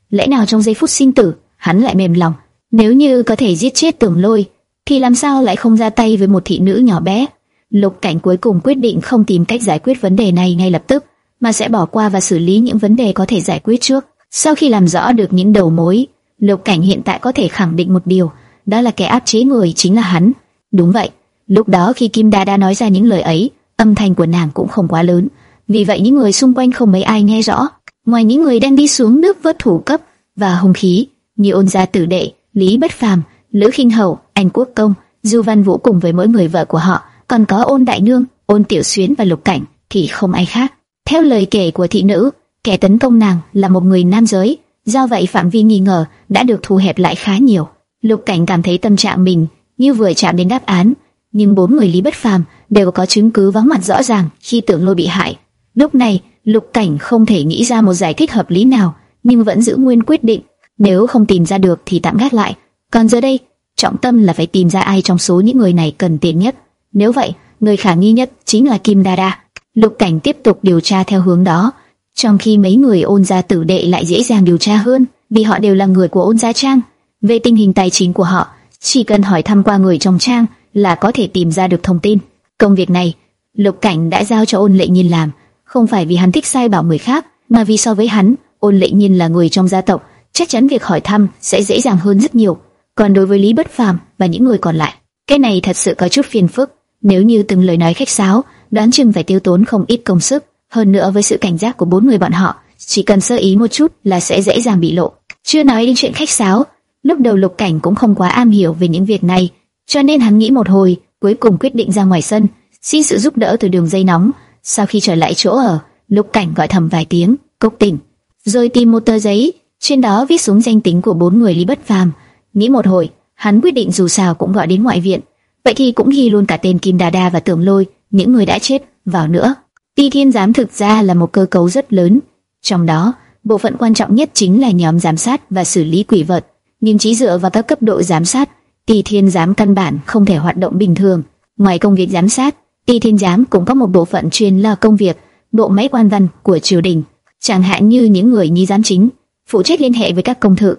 Lẽ nào trong giây phút sinh tử, hắn lại mềm lòng? Nếu như có thể giết chết Tưởng Lôi, thì làm sao lại không ra tay với một thị nữ nhỏ bé? Lục Cảnh cuối cùng quyết định không tìm cách giải quyết vấn đề này ngay lập tức, mà sẽ bỏ qua và xử lý những vấn đề có thể giải quyết trước. Sau khi làm rõ được những đầu mối, Lục Cảnh hiện tại có thể khẳng định một điều, đó là kẻ áp chế người chính là hắn. Đúng vậy, lúc đó khi Kim Đa Đa nói ra những lời ấy, âm thanh của nàng cũng không quá lớn, vì vậy những người xung quanh không mấy ai nghe rõ. Ngoài những người đang đi xuống nước vớt thủ cấp và hung khí, như ôn gia tử đệ, Lý Bất Phàm, Lữ Khinh Hậu, Anh Quốc Công, Du Văn Vũ cùng với mỗi người vợ của họ, còn có ôn đại nương, ôn tiểu xuyến và lục cảnh thì không ai khác. Theo lời kể của thị nữ, kẻ tấn công nàng là một người nam giới, do vậy phạm vi nghi ngờ đã được thu hẹp lại khá nhiều. Lục cảnh cảm thấy tâm trạng mình như vừa chạm đến đáp án, nhưng bốn người lý bất phàm đều có chứng cứ vắng mặt rõ ràng khi tưởng lôi bị hại. Lúc này, lục cảnh không thể nghĩ ra một giải thích hợp lý nào, nhưng vẫn giữ nguyên quyết định. Nếu không tìm ra được thì tạm gác lại. Còn giờ đây, trọng tâm là phải tìm ra ai trong số những người này cần tiền nhất. Nếu vậy, người khả nghi nhất chính là Kim Đa Lục Cảnh tiếp tục điều tra theo hướng đó, trong khi mấy người ôn gia tử đệ lại dễ dàng điều tra hơn, vì họ đều là người của ôn gia trang. Về tình hình tài chính của họ, chỉ cần hỏi thăm qua người trong trang là có thể tìm ra được thông tin. Công việc này, Lục Cảnh đã giao cho ôn lệ nhiên làm, không phải vì hắn thích sai bảo người khác, mà vì so với hắn, ôn lệ nhiên là người trong gia tộc, chắc chắn việc hỏi thăm sẽ dễ dàng hơn rất nhiều. Còn đối với Lý Bất Phàm và những người còn lại, cái này thật sự có chút phiền phức. Nếu như từng lời nói khách sáo, đoán chừng phải tiêu tốn không ít công sức. Hơn nữa với sự cảnh giác của bốn người bọn họ, chỉ cần sơ ý một chút là sẽ dễ dàng bị lộ. Chưa nói đến chuyện khách sáo, lúc đầu Lục Cảnh cũng không quá am hiểu về những việc này, cho nên hắn nghĩ một hồi, cuối cùng quyết định ra ngoài sân, xin sự giúp đỡ từ đường dây nóng. Sau khi trở lại chỗ ở, Lục Cảnh gọi thầm vài tiếng, cốc tỉnh, rồi tìm một tờ giấy, trên đó viết xuống danh tính của bốn người Lý Bất Phàm. Nghĩ một hồi, hắn quyết định dù sao cũng gọi đến ngoại viện, vậy thì cũng ghi luôn cả tên Kim Đà Đa và Tưởng Lôi, những người đã chết vào nữa. Ti Thiên giám thực ra là một cơ cấu rất lớn, trong đó bộ phận quan trọng nhất chính là nhóm giám sát và xử lý quỷ vật. Nhưng chỉ dựa vào các cấp độ giám sát, Ti Thiên giám căn bản không thể hoạt động bình thường. Ngoài công việc giám sát, Ti Thiên giám cũng có một bộ phận chuyên là công việc bộ máy quan văn của triều đình, chẳng hạn như những người nhi giám chính, phụ trách liên hệ với các công thự,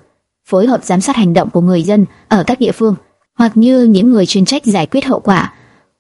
phối hợp giám sát hành động của người dân ở các địa phương, hoặc như những người chuyên trách giải quyết hậu quả,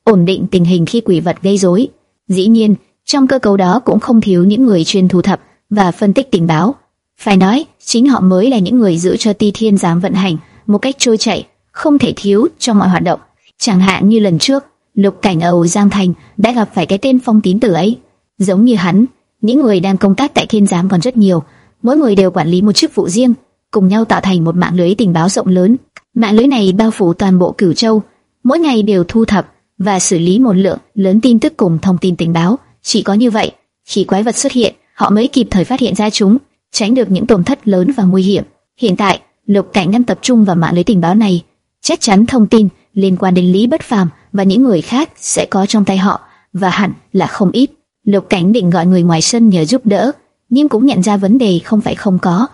ổn định tình hình khi quỷ vật gây rối. Dĩ nhiên, trong cơ cấu đó cũng không thiếu những người chuyên thu thập và phân tích tình báo. Phải nói, chính họ mới là những người giữ cho Ti Thiên giám vận hành một cách trôi chảy, không thể thiếu trong mọi hoạt động. Chẳng hạn như lần trước, Lục Cảnh ở Âu Giang Thành đã gặp phải cái tên Phong Tín Tử ấy. Giống như hắn, những người đang công tác tại Thiên giám còn rất nhiều, mỗi người đều quản lý một chức vụ riêng, cùng nhau tạo thành một mạng lưới tình báo rộng lớn. Mạng lưới này bao phủ toàn bộ Cửu Châu, mỗi ngày đều thu thập và xử lý một lượng lớn tin tức cùng thông tin tình báo. Chỉ có như vậy, khi quái vật xuất hiện, họ mới kịp thời phát hiện ra chúng, tránh được những tổn thất lớn và nguy hiểm. Hiện tại, Lục Cảnh đang tập trung vào mạng lưới tình báo này, chắc chắn thông tin liên quan đến Lý Bất Phàm và những người khác sẽ có trong tay họ, và hẳn là không ít. Lục Cảnh định gọi người ngoài sân nhờ giúp đỡ, nhưng cũng nhận ra vấn đề không phải không có.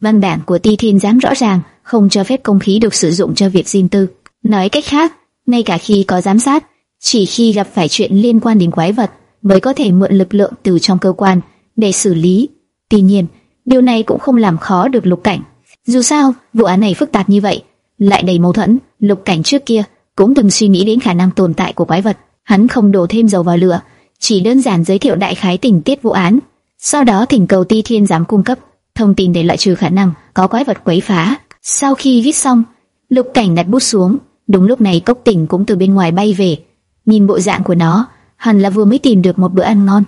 Văn bản của Ti Thiên giám rõ ràng không cho phép công khí được sử dụng cho việc riêng tư. Nói cách khác, ngay cả khi có giám sát, chỉ khi gặp phải chuyện liên quan đến quái vật mới có thể mượn lực lượng từ trong cơ quan để xử lý. Tuy nhiên, điều này cũng không làm khó được Lục Cảnh. Dù sao, vụ án này phức tạp như vậy, lại đầy mâu thuẫn. Lục Cảnh trước kia cũng từng suy nghĩ đến khả năng tồn tại của quái vật. Hắn không đổ thêm dầu vào lửa, chỉ đơn giản giới thiệu đại khái tình tiết vụ án. Sau đó thỉnh cầu Ti Thiên giám cung cấp thông tin để loại trừ khả năng có quái vật quấy phá. Sau khi viết xong, Lục Cảnh đặt bút xuống. Đúng lúc này Cốc Tỉnh cũng từ bên ngoài bay về. Nhìn bộ dạng của nó, hẳn là vừa mới tìm được một bữa ăn ngon.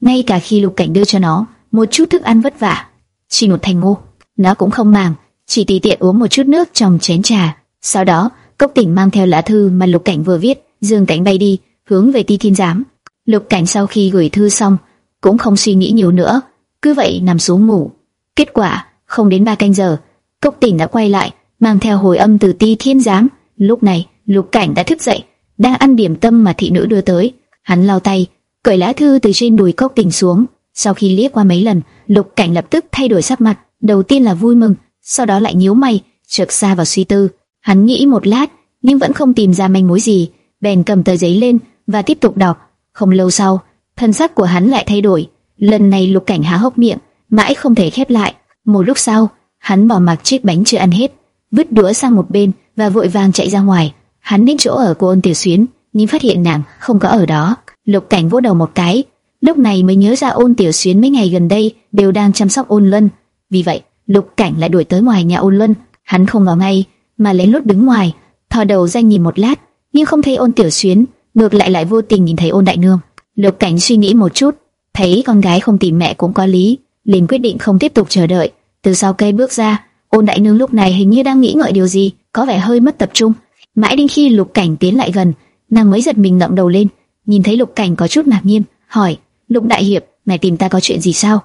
Ngay cả khi Lục Cảnh đưa cho nó một chút thức ăn vất vả, chỉ một thành ngô, nó cũng không màng, chỉ tùy tiện uống một chút nước trong chén trà. Sau đó, Cốc Tỉnh mang theo lá thư mà Lục Cảnh vừa viết, dương cánh bay đi, hướng về Ti Thiên Giám. Lục Cảnh sau khi gửi thư xong, cũng không suy nghĩ nhiều nữa, cứ vậy nằm xuống ngủ. Kết quả, không đến ba canh giờ, Cốc Tỉnh đã quay lại, mang theo hồi âm từ Ti Thiên Giám. Lúc này, Lục Cảnh đã thức dậy, đang ăn điểm tâm mà thị nữ đưa tới. Hắn lau tay, cởi lá thư từ trên đùi Cốc Tỉnh xuống. Sau khi liếc qua mấy lần, Lục Cảnh lập tức thay đổi sắc mặt. Đầu tiên là vui mừng, sau đó lại nhíu mày, chợt xa vào suy tư. Hắn nghĩ một lát, nhưng vẫn không tìm ra manh mối gì, bèn cầm tờ giấy lên và tiếp tục đọc. Không lâu sau, thân sắc của hắn lại thay đổi. Lần này Lục Cảnh há hốc miệng, mãi không thể khép lại. Một lúc sau, hắn bỏ mặc chiếc bánh chưa ăn hết, vứt đũa sang một bên và vội vàng chạy ra ngoài. Hắn đến chỗ ở của ôn tiểu xuyến, nhưng phát hiện nàng không có ở đó. Lục Cảnh vỗ đầu một cái, lúc này mới nhớ ra ôn tiểu xuyến mấy ngày gần đây đều đang chăm sóc ôn lân. Vì vậy, Lục Cảnh lại đuổi tới ngoài nhà ôn lân. Hắn không ngờ ngay, mà lén lút đứng ngoài, thò đầu ra nhìn một lát, nhưng không thấy ôn tiểu xuyến, ngược lại lại vô tình nhìn thấy ôn đại nương. Lục Cảnh suy nghĩ một chút, thấy con gái không tìm mẹ cũng có lý, liền quyết định không tiếp tục chờ đợi. Từ sau cây bước ra, ôn đại nương lúc này hình như đang nghĩ ngợi điều gì, có vẻ hơi mất tập trung. Mãi đến khi Lục Cảnh tiến lại gần, nàng mới giật mình ngẩng đầu lên, nhìn thấy Lục Cảnh có chút ngạc nhiên, hỏi: "Lục đại hiệp, mẹ tìm ta có chuyện gì sao?"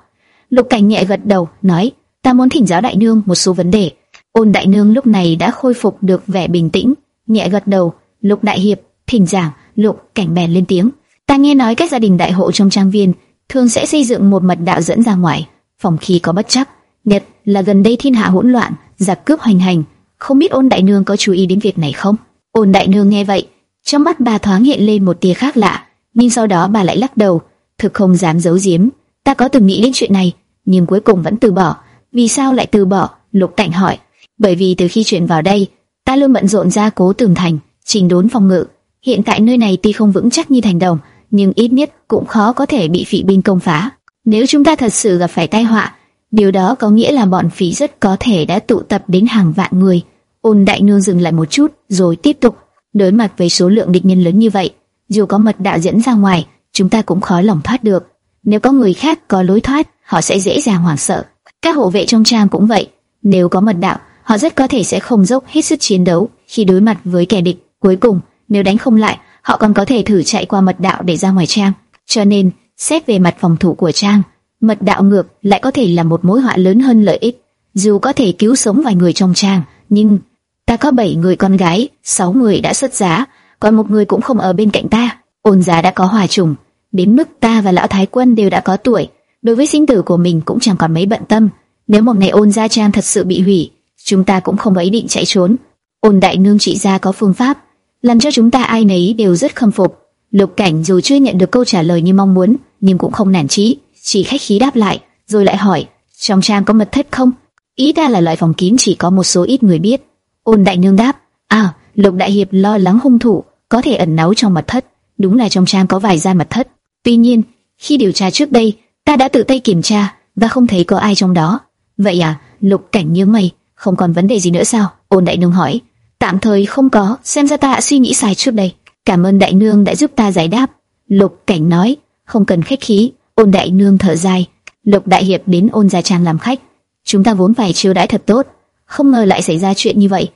Lục Cảnh nhẹ gật đầu, nói: "Ta muốn thỉnh giáo đại nương một số vấn đề." Ôn đại nương lúc này đã khôi phục được vẻ bình tĩnh, nhẹ gật đầu. Lục đại hiệp, thỉnh giảng. Lục Cảnh bèn lên tiếng: "Ta nghe nói các gia đình đại hộ trong trang viên thường sẽ xây dựng một mật đạo dẫn ra ngoài, phòng khi có bất chắc, nhất là gần đây thiên hạ hỗn loạn, giặc cướp hoành hành." không biết ôn đại nương có chú ý đến việc này không? Ôn đại nương nghe vậy, trong mắt bà thoáng hiện lên một tia khác lạ, nhưng sau đó bà lại lắc đầu, thực không dám giấu giếm. Ta có từng nghĩ đến chuyện này, nhưng cuối cùng vẫn từ bỏ. Vì sao lại từ bỏ? Lục Cảnh hỏi. Bởi vì từ khi chuyển vào đây, ta luôn bận rộn ra cố tường thành, trình đốn phòng ngự. Hiện tại nơi này tuy không vững chắc như thành đồng, nhưng ít nhất cũng khó có thể bị phỉ binh công phá. Nếu chúng ta thật sự gặp phải tai họa, điều đó có nghĩa là bọn phỉ rất có thể đã tụ tập đến hàng vạn người. Ôn đại nương dừng lại một chút, rồi tiếp tục. Đối mặt với số lượng địch nhân lớn như vậy, dù có mật đạo dẫn ra ngoài, chúng ta cũng khó lòng thoát được. Nếu có người khác có lối thoát, họ sẽ dễ dàng hoảng sợ. Các hộ vệ trong trang cũng vậy. Nếu có mật đạo, họ rất có thể sẽ không dốc hết sức chiến đấu khi đối mặt với kẻ địch. Cuối cùng, nếu đánh không lại, họ còn có thể thử chạy qua mật đạo để ra ngoài trang. Cho nên, xét về mặt phòng thủ của trang, mật đạo ngược lại có thể là một mối họa lớn hơn lợi ích. Dù có thể cứu sống vài người trong trang, nhưng ta có 7 người con gái, 6 người đã xuất giá, còn một người cũng không ở bên cạnh ta. Ôn giá đã có hòa trùng, đến mức ta và lão thái quân đều đã có tuổi, đối với sinh tử của mình cũng chẳng còn mấy bận tâm. Nếu một ngày ôn gia trang thật sự bị hủy, chúng ta cũng không có ý định chạy trốn. Ôn đại nương trị gia có phương pháp, làm cho chúng ta ai nấy đều rất khâm phục. Lục Cảnh dù chưa nhận được câu trả lời như mong muốn, nhưng cũng không nản chí, chỉ khách khí đáp lại, rồi lại hỏi: trong trang có mật thất không? Ý ta là loại phòng kín chỉ có một số ít người biết. Ôn đại nương đáp: à, Lục đại hiệp lo lắng hung thủ có thể ẩn náu trong mật thất, đúng là trong trang có vài gian mật thất. Tuy nhiên, khi điều tra trước đây, ta đã tự tay kiểm tra và không thấy có ai trong đó. Vậy à? Lục Cảnh như mày, không còn vấn đề gì nữa sao? Ôn đại nương hỏi. Tạm thời không có, xem ra ta đã suy nghĩ sai trước đây. Cảm ơn đại nương đã giúp ta giải đáp. Lục Cảnh nói, không cần khách khí. Ôn đại nương thở dài. Lục đại hiệp đến ôn gia trang làm khách, chúng ta vốn phải chiêu đãi thật tốt, không ngờ lại xảy ra chuyện như vậy,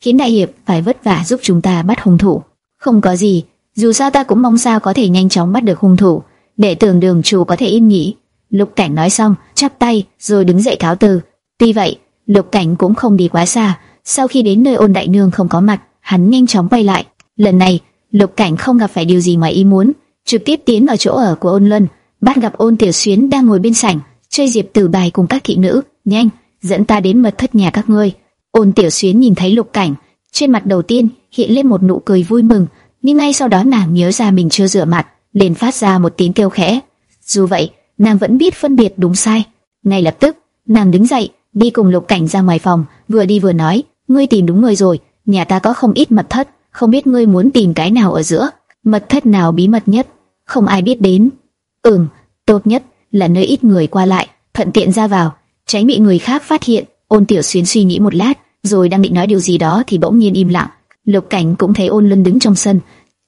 khiến đại hiệp phải vất vả giúp chúng ta bắt hung thủ. Không có gì, dù sao ta cũng mong sao có thể nhanh chóng bắt được hung thủ, để tưởng đường chủ có thể yên nghỉ. Lục Cảnh nói xong, chắp tay rồi đứng dậy cáo từ. Tuy vậy, Lục Cảnh cũng không đi quá xa. Sau khi đến nơi ôn đại nương không có mặt, hắn nhanh chóng quay lại. Lần này, Lục Cảnh không gặp phải điều gì ngoài ý muốn, trực tiếp tiến vào chỗ ở của ôn lân, bắt gặp ôn tiểu xuyến đang ngồi bên sảnh, chơi diệp tử bài cùng các thị nữ. Nhanh, dẫn ta đến mật thất nhà các ngươi. Ôn tiểu xuyến nhìn thấy Lục Cảnh, trên mặt đầu tiên hiện lên một nụ cười vui mừng, nhưng ngay sau đó nàng nhớ ra mình chưa rửa mặt, liền phát ra một tiếng kêu khẽ. Dù vậy, nàng vẫn biết phân biệt đúng sai. Ngay lập tức, nàng đứng dậy, đi cùng Lục Cảnh ra ngoài phòng, vừa đi vừa nói, ngươi tìm đúng người rồi, nhà ta có không ít mật thất, không biết ngươi muốn tìm cái nào ở giữa, mật thất nào bí mật nhất, không ai biết đến. Ừm, tốt nhất là nơi ít người qua lại, thuận tiện ra vào, tránh bị người khác phát hiện. Ôn Tiểu Xuyên suy nghĩ một lát, rồi đang định nói điều gì đó thì bỗng nhiên im lặng. Lục Cảnh cũng thấy Ôn Lân đứng trong sân.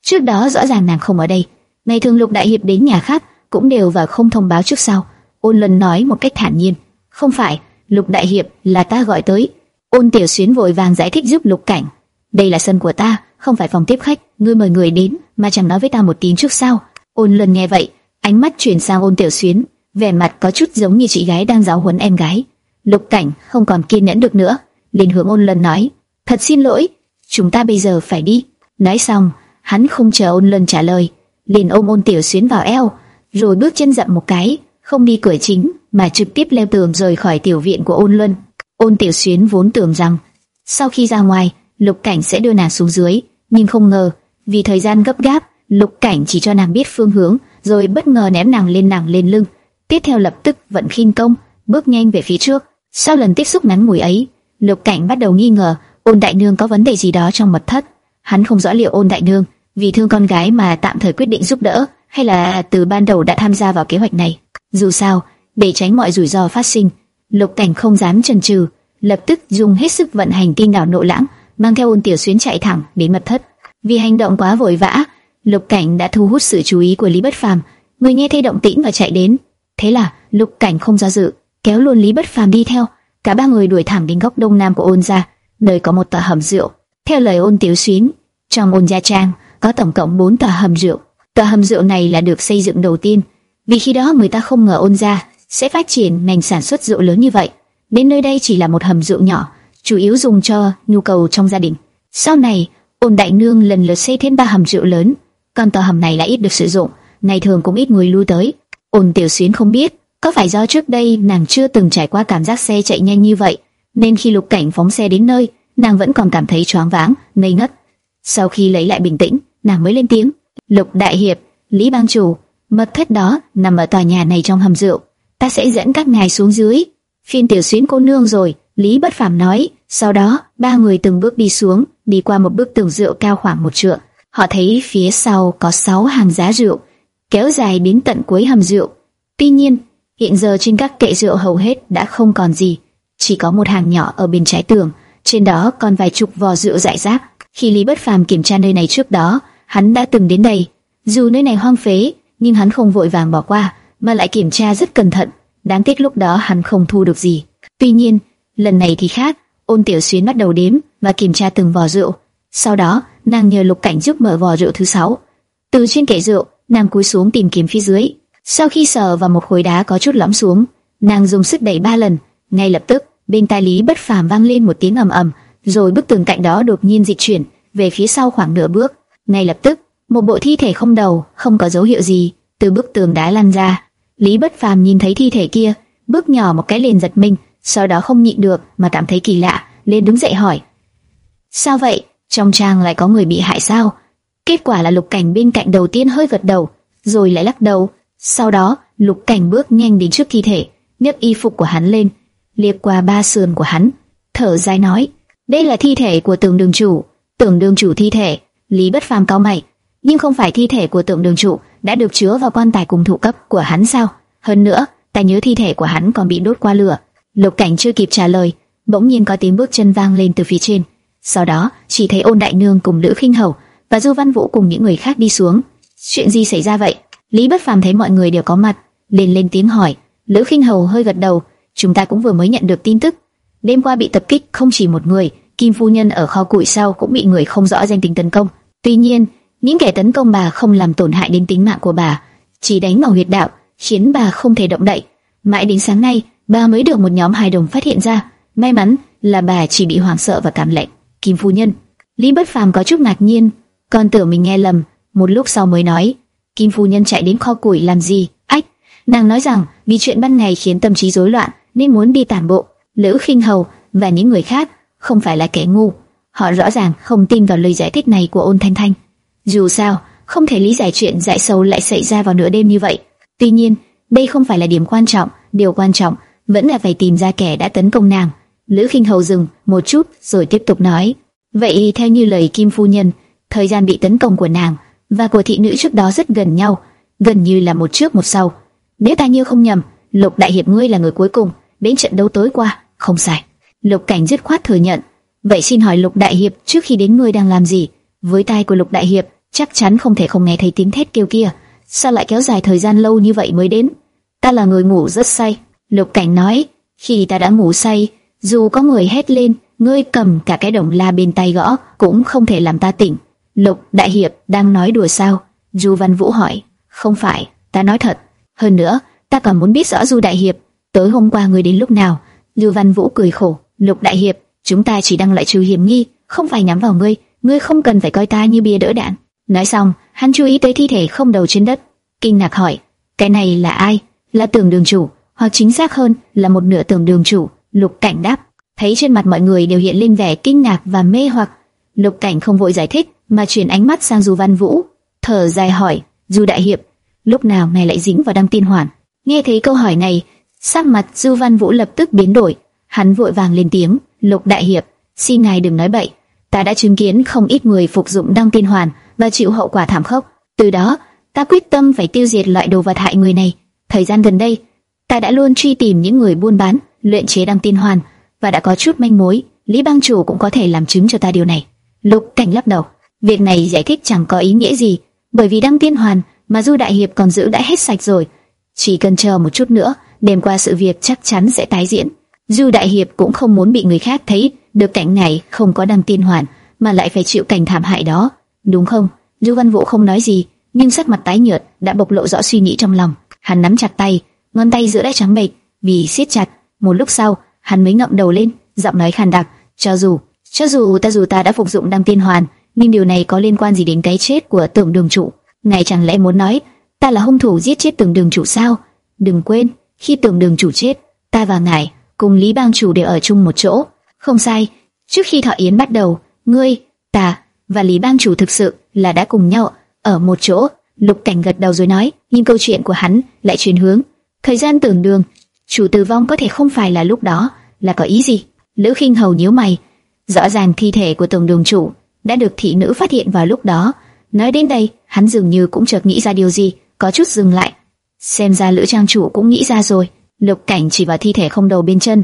Trước đó rõ ràng nàng không ở đây. Ngày thường Lục Đại Hiệp đến nhà khác cũng đều vào không thông báo trước sau. Ôn Lân nói một cách thản nhiên, không phải, Lục Đại Hiệp là ta gọi tới. Ôn Tiểu Xuyến vội vàng giải thích giúp Lục Cảnh. Đây là sân của ta, không phải phòng tiếp khách. Ngươi mời người đến mà chẳng nói với ta một tiếng trước sao? Ôn Lân nghe vậy, ánh mắt chuyển sang Ôn Tiểu Xuyến, vẻ mặt có chút giống như chị gái đang giáo huấn em gái. Lục Cảnh không còn kiên nhẫn được nữa, liền hướng Ôn Lân nói: "Thật xin lỗi, chúng ta bây giờ phải đi." Nói xong, hắn không chờ Ôn Lân trả lời, liền ôm Ôn Tiểu Xuyến vào eo, rồi bước chân dậm một cái, không đi cửa chính mà trực tiếp leo tường rời khỏi tiểu viện của Ôn luân Ôn Tiểu Xuyến vốn tưởng rằng sau khi ra ngoài, Lục Cảnh sẽ đưa nàng xuống dưới, nhưng không ngờ, vì thời gian gấp gáp, Lục Cảnh chỉ cho nàng biết phương hướng, rồi bất ngờ ném nàng lên nàng lên lưng. Tiếp theo lập tức vận khinh công, bước nhanh về phía trước. Sau lần tiếp xúc ngắn ngủi ấy, Lục Cảnh bắt đầu nghi ngờ Ôn Đại Nương có vấn đề gì đó trong mật thất. Hắn không rõ liệu Ôn Đại Nương vì thương con gái mà tạm thời quyết định giúp đỡ, hay là từ ban đầu đã tham gia vào kế hoạch này. Dù sao, để tránh mọi rủi ro phát sinh, Lục Cảnh không dám chần chừ, lập tức dùng hết sức vận hành kinh đảo nội lãng, mang theo Ôn Tiểu Xuyến chạy thẳng đến mật thất. Vì hành động quá vội vã, Lục Cảnh đã thu hút sự chú ý của Lý Bất Phàm. Người nghe thấy động tĩnh và chạy đến. Thế là Lục Cảnh không do dự, kéo luôn Lý Bất Phàm đi theo. Cả ba người đuổi thẳng đến góc đông nam của Ôn gia, nơi có một tòa hầm rượu. Theo lời Ôn Tiểu Xuyến, trong Ôn gia trang có tổng cộng 4 tòa hầm rượu. Tòa hầm rượu này là được xây dựng đầu tiên, vì khi đó người ta không ngờ Ôn gia sẽ phát triển ngành sản xuất rượu lớn như vậy. Đến nơi đây chỉ là một hầm rượu nhỏ, chủ yếu dùng cho nhu cầu trong gia đình. Sau này, Ôn Đại Nương lần lượt xây thêm ba hầm rượu lớn, còn tòa hầm này lại ít được sử dụng, ngày thường cũng ít người lưu tới. Ôn Tiểu Xuyến không biết, có phải do trước đây nàng chưa từng trải qua cảm giác xe chạy nhanh như vậy, nên khi Lục Cảnh phóng xe đến nơi, nàng vẫn còn cảm thấy choáng váng, ngây ngất. Sau khi lấy lại bình tĩnh, nàng mới lên tiếng: "Lục đại hiệp, Lý bang chủ, mật thất đó nằm ở tòa nhà này trong hầm rượu, ta sẽ dẫn các ngài xuống dưới." Phiên Tiểu Xuyến cô nương rồi, Lý Bất Phàm nói. Sau đó, ba người từng bước đi xuống, đi qua một bức tường rượu cao khoảng một trượng. Họ thấy phía sau có sáu hàng giá rượu, kéo dài đến tận cuối hầm rượu. Tuy nhiên, hiện giờ trên các kệ rượu hầu hết đã không còn gì, chỉ có một hàng nhỏ ở bên trái tường, trên đó còn vài chục vò rượu rải rác. Khi Lý Bất Phàm kiểm tra nơi này trước đó, hắn đã từng đến đây. Dù nơi này hoang phế, nhưng hắn không vội vàng bỏ qua, mà lại kiểm tra rất cẩn thận. Đáng tiếc lúc đó hắn không thu được gì. Tuy nhiên, lần này thì khác, Ôn Tiểu xuyên bắt đầu đếm và kiểm tra từng vò rượu. Sau đó, nàng nhờ Lục Cảnh giúp mở vò rượu thứ sáu. Từ trên kệ rượu, nàng cúi xuống tìm kiếm phía dưới. Sau khi sờ vào một khối đá có chút lõm xuống, nàng dùng sức đẩy ba lần, ngay lập tức, bên tai Lý Bất Phàm vang lên một tiếng ầm ầm, rồi bức tường cạnh đó đột nhiên dịch chuyển về phía sau khoảng nửa bước. Ngay lập tức, một bộ thi thể không đầu, không có dấu hiệu gì, từ bức tường đá lăn ra. Lý Bất Phàm nhìn thấy thi thể kia, bước nhỏ một cái liền giật mình, sau đó không nhịn được mà cảm thấy kỳ lạ, lên đứng dậy hỏi: "Sao vậy? Trong trang lại có người bị hại sao?" Kết quả là Lục Cảnh bên cạnh đầu tiên hơi gật đầu, rồi lại lắc đầu. Sau đó, Lục Cảnh bước nhanh đến trước thi thể, nhấc y phục của hắn lên, liếc qua ba sườn của hắn, thở dài nói: "Đây là thi thể của Tưởng Đường chủ, Tưởng Đường chủ thi thể." Lý Bất Phàm cao mày, nhưng không phải thi thể của tượng Đường trụ đã được chứa vào quan tài cùng thủ cấp của hắn sao? Hơn nữa, ta nhớ thi thể của hắn còn bị đốt qua lửa. Lục Cảnh chưa kịp trả lời, bỗng nhiên có tiếng bước chân vang lên từ phía trên. Sau đó, chỉ thấy Ôn Đại Nương cùng Lữ Khinh Hầu và Du Văn Vũ cùng những người khác đi xuống. Chuyện gì xảy ra vậy? Lý Bất Phàm thấy mọi người đều có mặt, liền lên tiếng hỏi. Lữ Khinh Hầu hơi gật đầu, chúng ta cũng vừa mới nhận được tin tức. Đêm qua bị tập kích không chỉ một người, Kim phu nhân ở kho củi sau cũng bị người không rõ danh tính tấn công. Tuy nhiên, những kẻ tấn công bà không làm tổn hại đến tính mạng của bà, chỉ đánh vào huyệt đạo, khiến bà không thể động đậy. Mãi đến sáng nay, bà mới được một nhóm hài đồng phát hiện ra. May mắn là bà chỉ bị hoảng sợ và cảm lạnh. Kim phu nhân, Lý Bất Phàm có chút ngạc nhiên, còn tưởng mình nghe lầm, một lúc sau mới nói, Kim phu nhân chạy đến kho củi làm gì? Ách, nàng nói rằng vì chuyện ban ngày khiến tâm trí rối loạn nên muốn đi tản bộ. Lữ Khinh Hầu và những người khác không phải là kẻ ngu, họ rõ ràng không tin vào lời giải thích này của Ôn Thanh Thanh. Dù sao, không thể lý giải chuyện dại sâu lại xảy ra vào nửa đêm như vậy. Tuy nhiên, đây không phải là điểm quan trọng, điều quan trọng vẫn là phải tìm ra kẻ đã tấn công nàng. Lữ Khinh Hầu dừng một chút rồi tiếp tục nói: "Vậy theo như lời Kim phu nhân, thời gian bị tấn công của nàng và của thị nữ trước đó rất gần nhau, gần như là một trước một sau. Nếu ta như không nhầm, Lục đại hiệp ngươi là người cuối cùng đến trận đấu tối qua, không sai." Lục Cảnh dứt khoát thừa nhận. "Vậy xin hỏi Lục đại hiệp trước khi đến ngươi đang làm gì?" Với tai của Lục đại hiệp, chắc chắn không thể không nghe thấy tiếng thét kêu kia. Sao lại kéo dài thời gian lâu như vậy mới đến? Ta là người ngủ rất say. Lục Cảnh nói, khi ta đã ngủ say, dù có người hét lên, ngươi cầm cả cái đồng la bên tay gõ, cũng không thể làm ta tỉnh. Lục Đại Hiệp đang nói đùa sao? Du Văn Vũ hỏi. Không phải, ta nói thật. Hơn nữa, ta còn muốn biết rõ Du Đại Hiệp, tối hôm qua ngươi đến lúc nào? Du Văn Vũ cười khổ. Lục Đại Hiệp, chúng ta chỉ đang loại trừ hiểm nghi, không phải nhắm vào ngươi. Ngươi không cần phải coi ta như bia đỡ đạn. Nói xong, hắn chú ý tới thi thể không đầu trên đất, kinh ngạc hỏi, cái này là ai? Là tưởng đường chủ, hoặc chính xác hơn là một nửa tưởng đường chủ. Lục Cảnh đáp, thấy trên mặt mọi người đều hiện lên vẻ kinh ngạc và mê hoặc. Lục Cảnh không vội giải thích, mà chuyển ánh mắt sang Du Văn Vũ, thở dài hỏi, Du Đại Hiệp, lúc nào mày lại dính vào đăng tiên hoàn? Nghe thấy câu hỏi này, sắc mặt Du Văn Vũ lập tức biến đổi, hắn vội vàng lên tiếng, Lục Đại Hiệp, xin ngài đừng nói bậy, ta đã chứng kiến không ít người phục dụng đăng tiên hoàn và chịu hậu quả thảm khốc. Từ đó, ta quyết tâm phải tiêu diệt loại đồ vật hại người này. Thời gian gần đây, ta đã luôn truy tìm những người buôn bán, luyện chế đăng tiên hoàn và đã có chút manh mối. Lý Bang chủ cũng có thể làm chứng cho ta điều này. Lục Cảnh lắc đầu, việc này giải thích chẳng có ý nghĩa gì, bởi vì đăng tiên hoàn mà Du đại hiệp còn giữ đã hết sạch rồi. Chỉ cần chờ một chút nữa, đêm qua sự việc chắc chắn sẽ tái diễn. Du đại hiệp cũng không muốn bị người khác thấy được cảnh này không có đăng tiên hoàn mà lại phải chịu cảnh thảm hại đó đúng không? Lưu Văn Vũ không nói gì, nhưng sắc mặt tái nhợt đã bộc lộ rõ suy nghĩ trong lòng. Hắn nắm chặt tay, ngón tay giữa đã trắng bệch vì siết chặt. Một lúc sau, hắn mới ngậm đầu lên, giọng nói khàn đặc, cho dù, cho dù ta dù ta đã phục dụng đăng tiên hoàn, nhưng điều này có liên quan gì đến cái chết của tưởng đường trụ? Ngài chẳng lẽ muốn nói ta là hung thủ giết chết tưởng đường chủ sao? Đừng quên, khi tưởng đường chủ chết, ta và ngài cùng Lý Bang chủ đều ở chung một chỗ. Không sai, trước khi thọ yến bắt đầu, ngươi, ta và Lý Bang chủ thực sự là đã cùng nhau ở một chỗ. Lục Cảnh gật đầu rồi nói, nhưng câu chuyện của hắn lại chuyển hướng. Thời gian tưởng đường, chủ tử vong có thể không phải là lúc đó, là có ý gì? Lữ Khinh Hầu nhíu mày, rõ ràng thi thể của tưởng đường chủ đã được thị nữ phát hiện vào lúc đó. Nói đến đây, hắn dường như cũng chợt nghĩ ra điều gì, có chút dừng lại. Xem ra Lữ Trang chủ cũng nghĩ ra rồi. Lục Cảnh chỉ vào thi thể không đầu bên chân,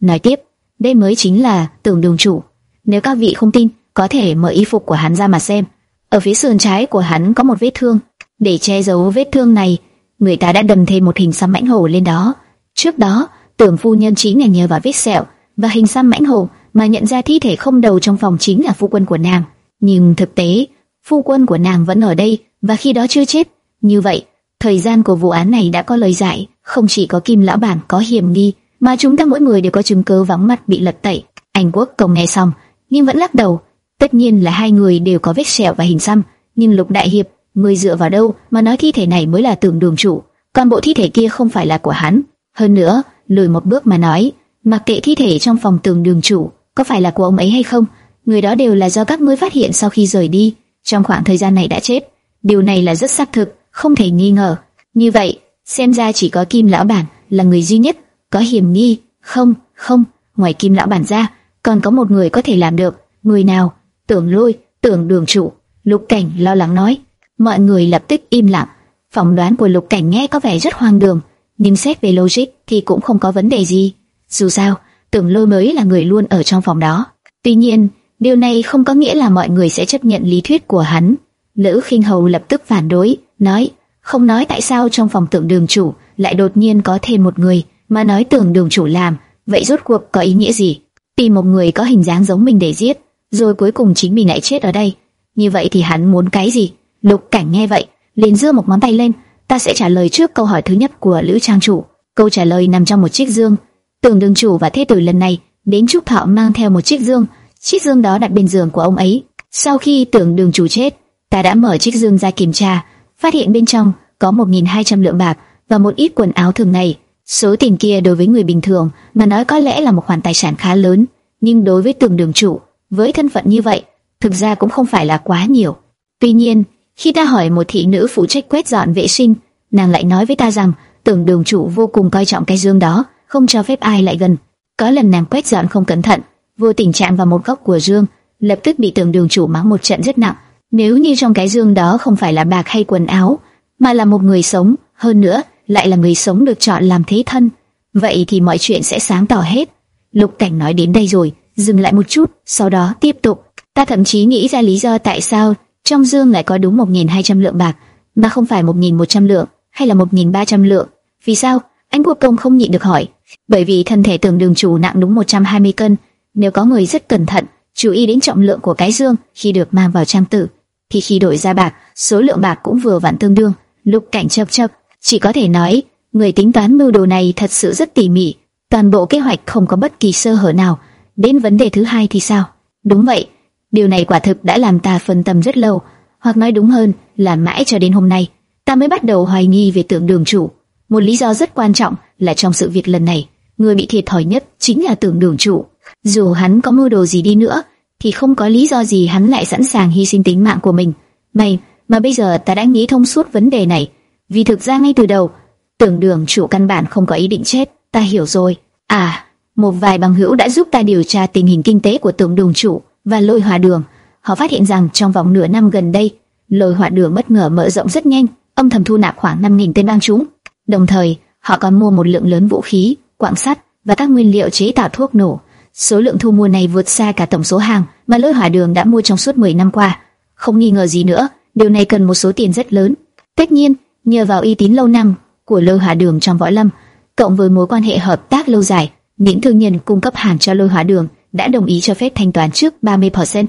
nói tiếp, đây mới chính là tưởng đường chủ. Nếu các vị không tin, có thể mở y phục của hắn ra mà xem. Ở phía sườn trái của hắn có một vết thương, để che giấu vết thương này, người ta đã đầm thêm một hình xăm mãnh hổ lên đó. Trước đó, tưởng phu nhân chính là nhờ vào vết sẹo và hình xăm mãnh hổ mà nhận ra thi thể không đầu trong phòng chính là phu quân của nàng. Nhưng thực tế, phu quân của nàng vẫn ở đây và khi đó chưa chết. Như vậy, thời gian của vụ án này đã có lời giải, không chỉ có Kim lão bản có hiểm nghi, mà chúng ta mỗi người đều có chứng cứ vắng mặt bị lật tẩy. Anh Quốc công nghe xong, nhưng vẫn lắc đầu, Tất nhiên là hai người đều có vết sẹo và hình xăm, nhưng Lục Đại Hiệp người dựa vào đâu mà nói thi thể này mới là tưởng đường chủ, toàn bộ thi thể kia không phải là của hắn. Hơn nữa, lùi một bước mà nói, mặc kệ thi thể trong phòng tường đường chủ có phải là của ông ấy hay không, người đó đều là do các ngươi phát hiện sau khi rời đi, trong khoảng thời gian này đã chết. Điều này là rất xác thực, không thể nghi ngờ. Như vậy, xem ra chỉ có Kim lão bản là người duy nhất có hiểm nghi. Không, không, ngoài Kim lão bản ra, còn có một người có thể làm được. Người nào? Tưởng Lôi, Tưởng Đường chủ. Lục Cảnh lo lắng nói. Mọi người lập tức im lặng. Phỏng đoán của Lục Cảnh nghe có vẻ rất hoang đường, nhưng xét về logic thì cũng không có vấn đề gì. Dù sao, Tưởng Lôi mới là người luôn ở trong phòng đó. Tuy nhiên, điều này không có nghĩa là mọi người sẽ chấp nhận lý thuyết của hắn. Lữ Khinh Hầu lập tức phản đối, nói: "Không nói tại sao trong phòng Tưởng Đường chủ lại đột nhiên có thêm một người, mà nói Tưởng Đường chủ làm, vậy rốt cuộc có ý nghĩa gì? Tìm một người có hình dáng giống mình để giết, rồi cuối cùng chính mình lại chết ở đây. Như vậy thì hắn muốn cái gì?" Lục Cảnh nghe vậy, liền giơ một ngón tay lên, "Ta sẽ trả lời trước câu hỏi thứ nhất của Lữ trang chủ." Câu trả lời nằm trong một chiếc dương. Tưởng Đường chủ và thế tử lần này đến chúc thọ mang theo một chiếc dương, chiếc dương đó đặt bên giường của ông ấy. Sau khi Tưởng Đường chủ chết, ta đã mở chiếc dương ra kiểm tra, phát hiện bên trong có 1.200 lượng bạc và một ít quần áo thường ngày. Số tiền kia đối với người bình thường mà nói có lẽ là một khoản tài sản khá lớn, nhưng đối với Tưởng Đường chủ, với thân phận như vậy, thực ra cũng không phải là quá nhiều. Tuy nhiên, khi ta hỏi một thị nữ phụ trách quét dọn vệ sinh, nàng lại nói với ta rằng Tưởng Đường chủ vô cùng coi trọng cái dương đó, không cho phép ai lại gần. Có lần nàng quét dọn không cẩn thận, vô tình chạm vào một góc của dương, lập tức bị Tưởng Đường chủ mắng một trận rất nặng. Nếu như trong cái dương đó không phải là bạc hay quần áo, mà là một người sống, hơn nữa lại là người sống được chọn làm thế thân, vậy thì mọi chuyện sẽ sáng tỏ hết. Lục Cảnh nói đến đây rồi, dừng lại một chút, sau đó tiếp tục. Ta thậm chí nghĩ ra lý do tại sao trong dương lại có đúng 1.200 lượng bạc, mà không phải 1.100 lượng, hay là 1.300 lượng. Vì sao? Anh Quốc Công không nhịn được hỏi. Bởi vì thân thể tưởng đường chủ nặng đúng 120 cân, nếu có người rất cẩn thận, chú ý đến trọng lượng của cái dương khi được mang vào trang tử, thì khi đổi ra bạc, số lượng bạc cũng vừa vặn tương đương. Lục Cảnh chập chập, chỉ có thể nói, người tính toán mưu đồ này thật sự rất tỉ mỉ, toàn bộ kế hoạch không có bất kỳ sơ hở nào. Đến vấn đề thứ hai thì sao? Đúng vậy, điều này quả thực đã làm ta phân tâm rất lâu, hoặc nói đúng hơn là mãi cho đến hôm nay, ta mới bắt đầu hoài nghi về tưởng đường chủ. Một lý do rất quan trọng là trong sự việc lần này, người bị thiệt thòi nhất chính là tưởng đường chủ. Dù hắn có mưu đồ gì đi nữa, thì không có lý do gì hắn lại sẵn sàng hy sinh tính mạng của mình. May mà bây giờ ta đã nghĩ thông suốt vấn đề này, vì thực ra ngay từ đầu, tưởng đường chủ căn bản không có ý định chết. Ta hiểu rồi. À, một vài bằng hữu đã giúp ta điều tra tình hình kinh tế của tổng đường chủ và lôi hòa đường. Họ phát hiện rằng trong vòng nửa năm gần đây, lôi hòa đường bất ngờ mở rộng rất nhanh, âm thầm thu nạp khoảng 5.000 tên bang chúng. Đồng thời, họ còn mua một lượng lớn vũ khí, quặng sắt và các nguyên liệu chế tạo thuốc nổ. Số lượng thu mua này vượt xa cả tổng số hàng mà lôi hòa đường đã mua trong suốt 10 năm qua. Không nghi ngờ gì nữa, điều này cần một số tiền rất lớn. Tất nhiên, nhờ vào uy tín lâu năm của lôi hòa đường trong võ lâm, cộng với mối quan hệ hợp tác lâu dài, những thương nhân cung cấp hàng cho lôi Hóa đường đã đồng ý cho phép thanh toán trước 30%,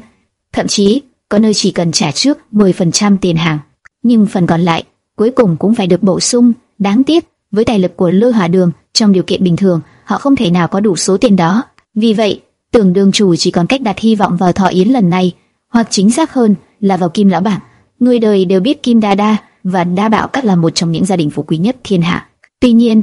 thậm chí có nơi chỉ cần trả trước 10% tiền hàng, nhưng phần còn lại cuối cùng cũng phải được bổ sung. Đáng tiếc, với tài lực của lôi hỏa đường, trong điều kiện bình thường, họ không thể nào có đủ số tiền đó. Vì vậy, tưởng đường chủ chỉ còn cách đặt hy vọng vào thọ yến lần này, hoặc chính xác hơn là vào kim lão bản. Người đời đều biết Kim Đa Đa và Đa Bảo Các là một trong những gia đình phú quý nhất thiên hạ. Tuy nhiên,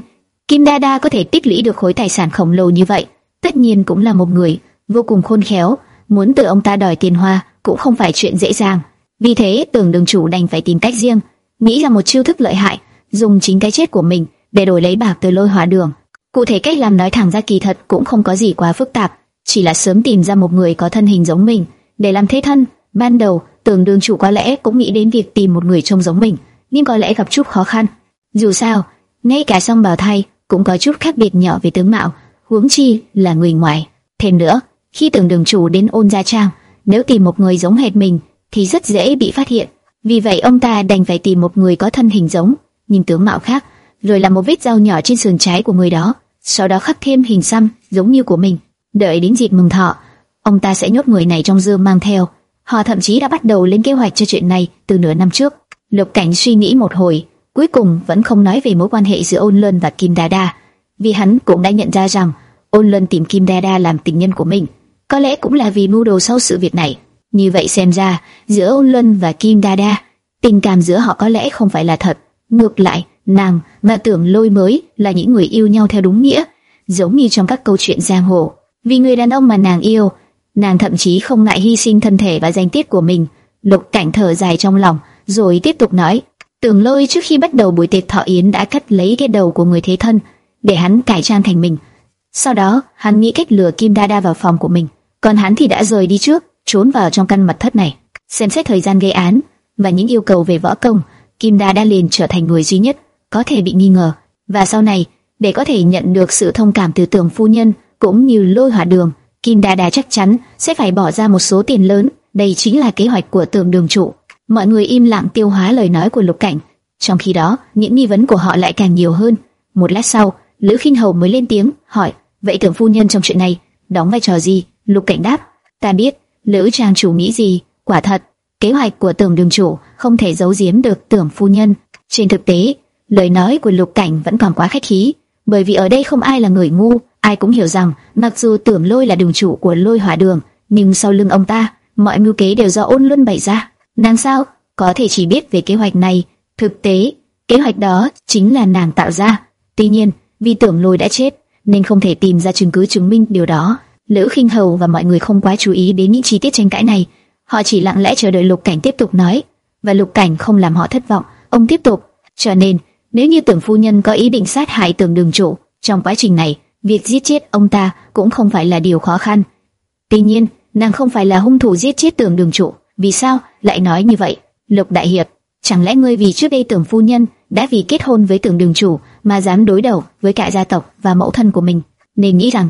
Kim Đa Đa có thể tích lũy được khối tài sản khổng lồ như vậy, tất nhiên cũng là một người vô cùng khôn khéo, muốn từ ông ta đòi tiền hoa cũng không phải chuyện dễ dàng. Vì thế, tưởng đường chủ đành phải tìm cách riêng, nghĩ ra một chiêu thức lợi hại, dùng chính cái chết của mình để đổi lấy bạc từ lôi hỏa đường. Cụ thể cách làm nói thẳng ra kỳ thật cũng không có gì quá phức tạp, chỉ là sớm tìm ra một người có thân hình giống mình để làm thế thân. Ban đầu, tưởng đường chủ có lẽ cũng nghĩ đến việc tìm một người trông giống mình, nhưng có lẽ gặp chút khó khăn. Dù sao, ngay cả song bào thai cũng có chút khác biệt nhỏ về tướng mạo, huống chi là người ngoài. Thêm nữa, khi tưởng đường chủ đến ôn gia trang, nếu tìm một người giống hệt mình thì rất dễ bị phát hiện. Vì vậy ông ta đành phải tìm một người có thân hình giống, nhưng tướng mạo khác, rồi làm một vết dao nhỏ trên sườn trái của người đó, sau đó khắc thêm hình xăm giống như của mình. Đợi đến dịp mừng thọ, ông ta sẽ nhốt người này trong dương mang theo. Họ thậm chí đã bắt đầu lên kế hoạch cho chuyện này từ nửa năm trước. Lục Cảnh suy nghĩ một hồi, cuối cùng vẫn không nói về mối quan hệ giữa Ôn Lân và Kim Đa Đa, vì hắn cũng đã nhận ra rằng Ôn Lân tìm Kim Đa Đa làm tình nhân của mình, có lẽ cũng là vì mưu đồ sau sự việc này. Như vậy xem ra, giữa Ôn Lân và Kim Đa Đa tình cảm giữa họ có lẽ không phải là thật. Ngược lại, nàng và tưởng lôi mới là những người yêu nhau theo đúng nghĩa, giống như trong các câu chuyện giang hồ. Vì người đàn ông mà nàng yêu, nàng thậm chí không ngại hy sinh thân thể và danh tiết của mình. Lục cảnh thở dài trong lòng, rồi tiếp tục nói, tưởng lôi trước khi bắt đầu buổi tiệc thọ yến đã cắt lấy cái đầu của người thế thân, để hắn cải trang thành mình. Sau đó, hắn nghĩ cách lừa Kim Đa Đa vào phòng của mình, còn hắn thì đã rời đi trước, trốn vào trong căn mật thất này. Xem xét thời gian gây án và những yêu cầu về võ công, Kim Đa Đa liền trở thành người duy nhất có thể bị nghi ngờ. Và sau này, để có thể nhận được sự thông cảm từ tưởng phu nhân cũng như lôi hỏa đường, Kim Đa Đa chắc chắn sẽ phải bỏ ra một số tiền lớn. Đây chính là kế hoạch của tưởng đường trụ. Mọi người im lặng tiêu hóa lời nói của Lục Cảnh. Trong khi đó, những nghi vấn của họ lại càng nhiều hơn. Một lát sau, Lữ Khinh Hầu mới lên tiếng hỏi: vậy tưởng phu nhân trong chuyện này đóng vai trò gì? Lục Cảnh đáp: ta biết Lữ Trang chủ nghĩ gì. Quả thật, kế hoạch của tưởng đường chủ không thể giấu giếm được tưởng phu nhân. Trên thực tế, lời nói của Lục Cảnh vẫn còn quá khách khí, bởi vì ở đây không ai là người ngu, ai cũng hiểu rằng mặc dù tưởng lôi là đường chủ của lôi hỏa đường, nhưng sau lưng ông ta, mọi mưu kế đều do ôn luân bày ra. Nàng sao có thể chỉ biết về kế hoạch này? Thực tế, kế hoạch đó chính là nàng tạo ra. Tuy nhiên, vì tưởng lôi đã chết, nên không thể tìm ra chứng cứ chứng minh điều đó. Lữ Khinh Hầu và mọi người không quá chú ý đến những chi tiết tranh cãi này, họ chỉ lặng lẽ chờ đợi Lục Cảnh tiếp tục nói, và Lục Cảnh không làm họ thất vọng, ông tiếp tục, cho nên nếu như tưởng phu nhân có ý định sát hại tưởng đường chủ, trong quá trình này, việc giết chết ông ta cũng không phải là điều khó khăn. Tuy nhiên, nàng không phải là hung thủ giết chết tưởng đường chủ, vì sao lại nói như vậy? Lục Đại Hiệp, chẳng lẽ ngươi vì trước đây tưởng phu nhân đã vì kết hôn với tưởng đường chủ mà dám đối đầu với cả gia tộc và mẫu thân của mình, nên nghĩ rằng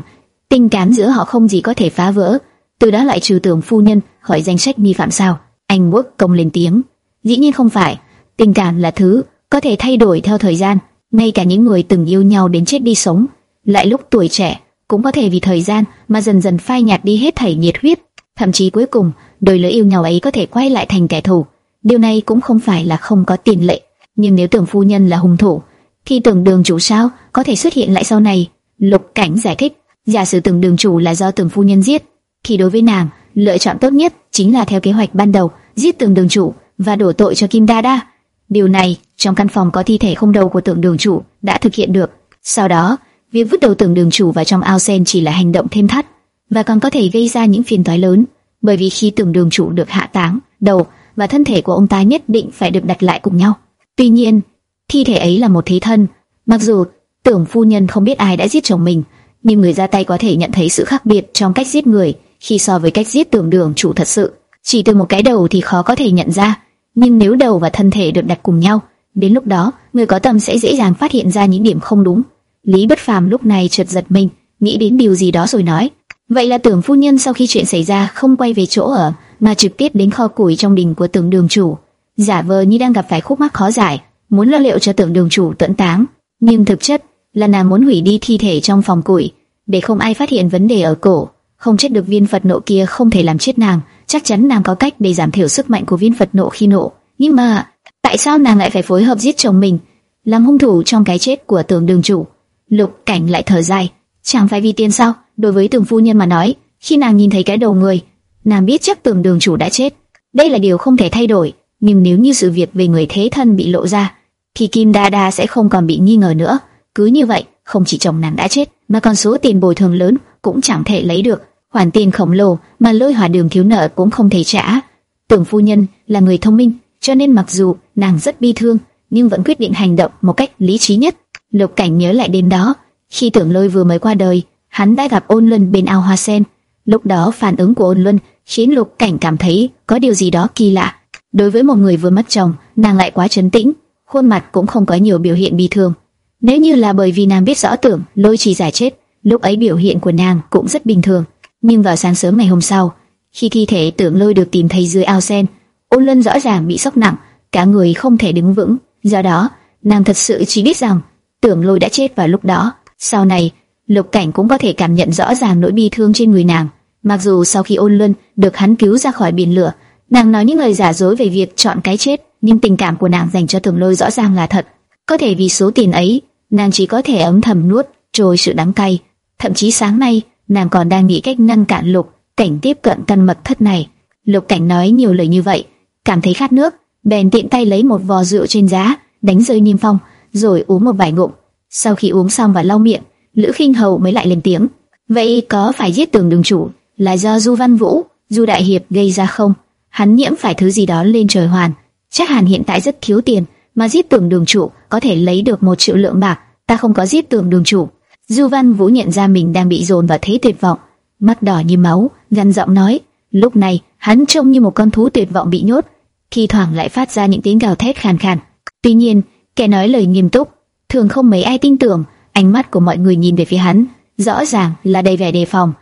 tình cảm giữa họ không gì có thể phá vỡ, từ đó lại trừ tưởng phu nhân khỏi danh sách nghi phạm sao? Anh Quốc công lên tiếng, dĩ nhiên không phải, tình cảm là thứ có thể thay đổi theo thời gian, ngay cả những người từng yêu nhau đến chết đi sống, lại lúc tuổi trẻ cũng có thể vì thời gian mà dần dần phai nhạt đi hết thảy nhiệt huyết, thậm chí cuối cùng đôi lưỡi yêu nhau ấy có thể quay lại thành kẻ thù. Điều này cũng không phải là không có tiền lệ, nhưng nếu tưởng phu nhân là hung thủ, thì tưởng đường chủ sao có thể xuất hiện lại sau này? Lục Cảnh giải thích, giả sử tưởng đường chủ là do tưởng phu nhân giết, thì đối với nàng, lựa chọn tốt nhất chính là theo kế hoạch ban đầu, giết tưởng đường chủ và đổ tội cho Kim Đa Đa. Điều này, trong căn phòng có thi thể không đầu của tưởng đường chủ đã thực hiện được. Sau đó, việc vứt đầu tưởng đường chủ vào trong ao sen chỉ là hành động thêm thắt và còn có thể gây ra những phiền toái lớn, bởi vì khi tưởng đường chủ được hạ táng, đầu và thân thể của ông ta nhất định phải được đặt lại cùng nhau. Tuy nhiên, thi thể ấy là một thế thân, mặc dù tưởng phu nhân không biết ai đã giết chồng mình, nhưng người ra tay có thể nhận thấy sự khác biệt trong cách giết người khi so với cách giết tưởng đường chủ thật sự. Chỉ từ một cái đầu thì khó có thể nhận ra, nhưng nếu đầu và thân thể được đặt cùng nhau, đến lúc đó người có tâm sẽ dễ dàng phát hiện ra những điểm không đúng. Lý Bất Phàm lúc này chợt giật mình, nghĩ đến điều gì đó rồi nói: vậy là tưởng phu nhân sau khi chuyện xảy ra không quay về chỗ ở, mà trực tiếp đến kho củi trong đình của tưởng đường chủ, giả vờ như đang gặp phải khúc mắc khó giải, muốn lo liệu cho tưởng đường chủ tuẫn táng, nhưng thực chất là nàng muốn hủy đi thi thể trong phòng củi, để không ai phát hiện vấn đề ở cổ. Không chết được viên Phật nộ kia không thể làm chết nàng, chắc chắn nàng có cách để giảm thiểu sức mạnh của viên Phật nộ khi nộ. Nhưng mà, tại sao nàng lại phải phối hợp giết chồng mình, làm hung thủ trong cái chết của tưởng đường chủ? Lục cảnh lại thở dài, chẳng phải vì tiền sao? Đối với tưởng phu nhân mà nói, khi nàng nhìn thấy cái đầu người, nàng biết chắc tưởng đường chủ đã chết. Đây là điều không thể thay đổi, nhưng nếu như sự việc về người thế thân bị lộ ra, thì Kim Đa Đa sẽ không còn bị nghi ngờ nữa. Cứ như vậy, không chỉ chồng nàng đã chết, mà còn số tiền bồi thường lớn cũng chẳng thể lấy được khoản tiền khổng lồ mà lôi hỏa đường thiếu nợ cũng không thể trả. Tưởng phu nhân là người thông minh, cho nên mặc dù nàng rất bi thương, nhưng vẫn quyết định hành động một cách lý trí nhất. Lục Cảnh nhớ lại đêm đó, khi Tưởng Lôi vừa mới qua đời, hắn đã gặp Ôn Luân bên ao hoa sen. Lúc đó phản ứng của Ôn Luân khiến Lục Cảnh cảm thấy có điều gì đó kỳ lạ. Đối với một người vừa mất chồng, nàng lại quá trấn tĩnh, khuôn mặt cũng không có nhiều biểu hiện bi thương. Nếu như là bởi vì nàng biết rõ Tưởng Lôi chỉ giải chết, lúc ấy biểu hiện của nàng cũng rất bình thường. Nhưng vào sáng sớm ngày hôm sau, khi thi thể tưởng lôi được tìm thấy dưới ao sen, ôn luân rõ ràng bị sốc nặng, cả người không thể đứng vững. Do đó, nàng thật sự chỉ biết rằng tưởng lôi đã chết vào lúc đó. Sau này, lục cảnh cũng có thể cảm nhận rõ ràng nỗi bi thương trên người nàng. Mặc dù sau khi ôn luân được hắn cứu ra khỏi biển lửa, nàng nói những lời giả dối về việc chọn cái chết, nhưng tình cảm của nàng dành cho Thường lôi rõ ràng là thật. Có thể vì số tiền ấy, nàng chỉ có thể ấm thầm nuốt trôi sự đắng cay. Thậm chí sáng nay, nàng còn đang nghĩ cách ngăn cản Lục Cảnh tiếp cận căn mật thất này. Lục Cảnh nói nhiều lời như vậy, cảm thấy khát nước, bèn tiện tay lấy một vò rượu trên giá, đánh rơi Niêm Phong, rồi uống một vài ngụm. Sau khi uống xong và lau miệng, Lữ Khinh Hầu mới lại lên tiếng. Vậy có phải giết tường đường chủ là do Du Văn Vũ, Du Đại Hiệp gây ra không? Hắn nhiễm phải thứ gì đó lên trời hoàn. Chắc hẳn hiện tại rất thiếu tiền, mà giết tường đường chủ có thể lấy được một triệu lượng bạc. Ta không có giết tường đường chủ. Du Văn Vũ nhận ra mình đang bị dồn vào thế tuyệt vọng, mắt đỏ như máu, gằn giọng nói. Lúc này, hắn trông như một con thú tuyệt vọng bị nhốt, khi thoảng lại phát ra những tiếng gào thét khàn khàn. Tuy nhiên, kẻ nói lời nghiêm túc, thường không mấy ai tin tưởng. Ánh mắt của mọi người nhìn về phía hắn, rõ ràng là đầy vẻ đề phòng.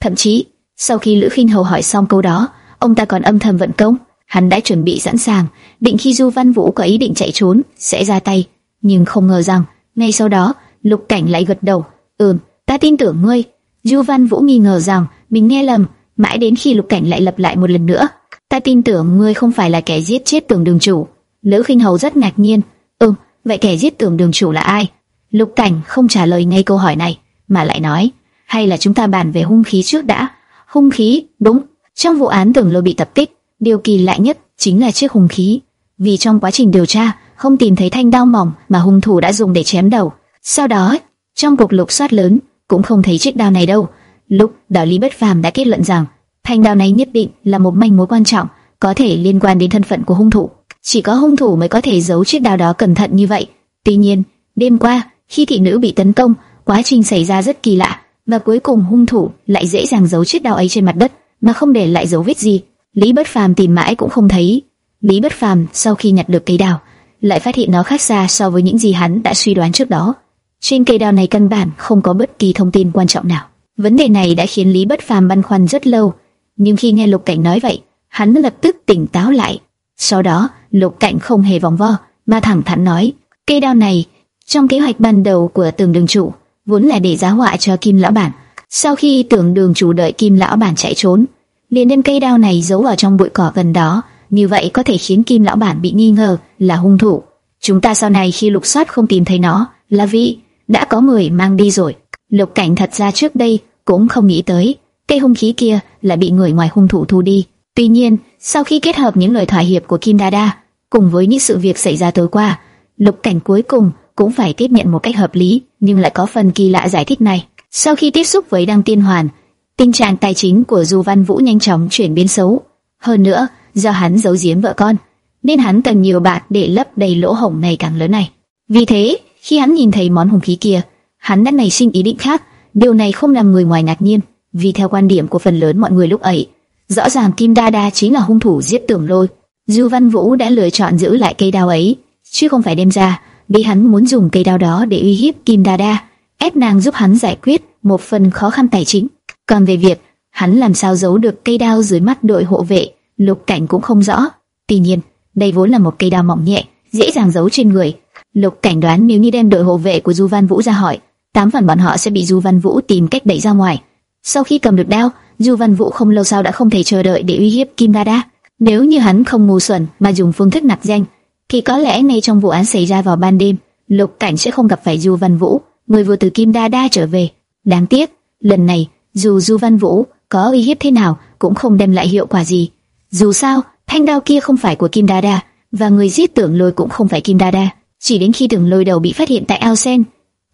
Thậm chí, sau khi Lữ Khinh Hầu hỏi xong câu đó, ông ta còn âm thầm vận công. Hắn đã chuẩn bị sẵn sàng, định khi Du Văn Vũ có ý định chạy trốn sẽ ra tay, nhưng không ngờ rằng ngay sau đó Lục Cảnh lại gật đầu. Ừm, ta tin tưởng ngươi. Du Văn Vũ nghi ngờ rằng mình nghe lầm, mãi đến khi Lục Cảnh lại lặp lại một lần nữa. Ta tin tưởng ngươi không phải là kẻ giết chết Tưởng Đường chủ. Lữ Khinh Hầu rất ngạc nhiên. Ừm, vậy kẻ giết Tưởng Đường chủ là ai? Lục Cảnh không trả lời ngay câu hỏi này, mà lại nói, hay là chúng ta bàn về hung khí trước đã? Hung khí, đúng. Trong vụ án Tưởng Lôi bị tập kích, điều kỳ lạ nhất chính là chiếc hung khí. Vì trong quá trình điều tra, không tìm thấy thanh đao mỏng mà hung thủ đã dùng để chém đầu. Sau đó, trong cuộc lục soát lớn, cũng không thấy chiếc đao này đâu. Lúc đó lý bất phàm đã kết luận rằng thanh đao này nhất định là một manh mối quan trọng, có thể liên quan đến thân phận của hung thủ. Chỉ có hung thủ mới có thể giấu chiếc đao đó cẩn thận như vậy. Tuy nhiên, đêm qua khi thị nữ bị tấn công, quá trình xảy ra rất kỳ lạ, và cuối cùng hung thủ lại dễ dàng giấu chiếc đao ấy trên mặt đất mà không để lại dấu vết gì. Lý Bất Phàm tìm mãi cũng không thấy. Lý Bất Phàm sau khi nhặt được cây đao, lại phát hiện nó khác xa so với những gì hắn đã suy đoán trước đó. Trên cây đao này căn bản không có bất kỳ thông tin quan trọng nào. Vấn đề này đã khiến Lý Bất Phàm băn khoăn rất lâu, nhưng khi nghe Lục Cảnh nói vậy, hắn lập tức tỉnh táo lại. Sau đó, Lục Cảnh không hề vòng vo, mà thẳng thắn nói, cây đao này trong kế hoạch ban đầu của Tưởng Đường chủ, vốn là để giá họa cho Kim lão bản. Sau khi Tưởng Đường chủ đợi Kim lão bản chạy trốn, liền đem cây đao này giấu vào trong bụi cỏ gần đó, như vậy có thể khiến Kim lão bản bị nghi ngờ là hung thủ. Chúng ta sau này khi lục soát không tìm thấy nó, là vì đã có người mang đi rồi. Lục Cảnh thật ra trước đây cũng không nghĩ tới cây hung khí kia là bị người ngoài hung thủ thu đi. Tuy nhiên, sau khi kết hợp những lời thỏa hiệp của Kim Đa cùng với những sự việc xảy ra tối qua, Lục Cảnh cuối cùng cũng phải tiếp nhận một cách hợp lý, nhưng lại có phần kỳ lạ giải thích này. Sau khi tiếp xúc với Đăng Tiên Hoàn, tình trạng tài chính của Du Văn Vũ nhanh chóng chuyển biến xấu. Hơn nữa, do hắn giấu giếm vợ con, nên hắn cần nhiều bạc để lấp đầy lỗ hổng này càng lớn này. Vì thế, khi hắn nhìn thấy món hung khí kia, hắn đã nảy sinh ý định khác. Điều này không làm người ngoài ngạc nhiên, vì theo quan điểm của phần lớn mọi người lúc ấy, rõ ràng Kim Đa Đa chính là hung thủ giết Tưởng Lôi. Du Văn Vũ đã lựa chọn giữ lại cây đao ấy, chứ không phải đem ra vì hắn muốn dùng cây đao đó để uy hiếp Kim Đa Đa, ép nàng giúp hắn giải quyết một phần khó khăn tài chính. Còn về việc hắn làm sao giấu được cây đao dưới mắt đội hộ vệ, Lục Cảnh cũng không rõ. Tuy nhiên, đây vốn là một cây đao mỏng nhẹ, dễ dàng giấu trên người. Lục Cảnh đoán nếu như đem đội hộ vệ của Du Văn Vũ ra hỏi, tám phần bọn họ sẽ bị Du Văn Vũ tìm cách đẩy ra ngoài. Sau khi cầm được đao, Du Văn Vũ không lâu sau đã không thể chờ đợi để uy hiếp Kim Đa Đa. Nếu như hắn không ngu xuẩn mà dùng phương thức nạp danh, thì có lẽ ngay trong vụ án xảy ra vào ban đêm, Lục Cảnh sẽ không gặp phải Du Văn Vũ, người vừa từ Kim Đa Đa trở về. Đáng tiếc, lần này dù Du Văn Vũ có uy hiếp thế nào cũng không đem lại hiệu quả gì. Dù sao, thanh đao kia không phải của Kim Đa Đa, và người giết Tưởng Lôi cũng không phải Kim Đa Đa. Chỉ đến khi Tưởng Lôi đầu bị phát hiện tại ao sen,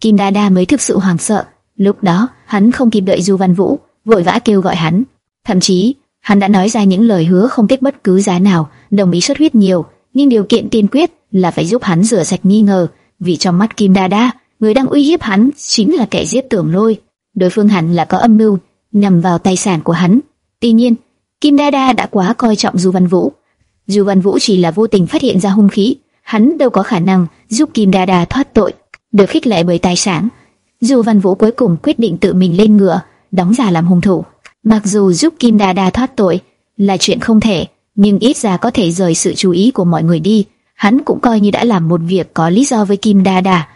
Kim Đa Đa mới thực sự hoảng sợ. Lúc đó, hắn không kịp đợi Du Văn Vũ, vội vã kêu gọi hắn. Thậm chí, hắn đã nói ra những lời hứa không tiếc bất cứ giá nào, đồng ý xuất huyết nhiều nhưng điều kiện tiên quyết là phải giúp hắn rửa sạch nghi ngờ, vì trong mắt Kim Đa Đa, người đang uy hiếp hắn chính là kẻ giết Tưởng Lôi. Đối phương hẳn là có âm mưu nhằm vào tài sản của hắn. Tuy nhiên, Kim Đa Đa đã quá coi trọng Du Văn Vũ. Du Văn Vũ chỉ là vô tình phát hiện ra hung khí, hắn đâu có khả năng giúp Kim Đa Đa thoát tội. Được khích lệ bởi tài sản, Du Văn Vũ cuối cùng quyết định tự mình lên ngựa, đóng giả làm hung thủ. Mặc dù giúp Kim Đa Đa thoát tội là chuyện không thể, nhưng ít ra có thể rời sự chú ý của mọi người đi. Hắn cũng coi như đã làm một việc có lý do với Kim Đa Đa.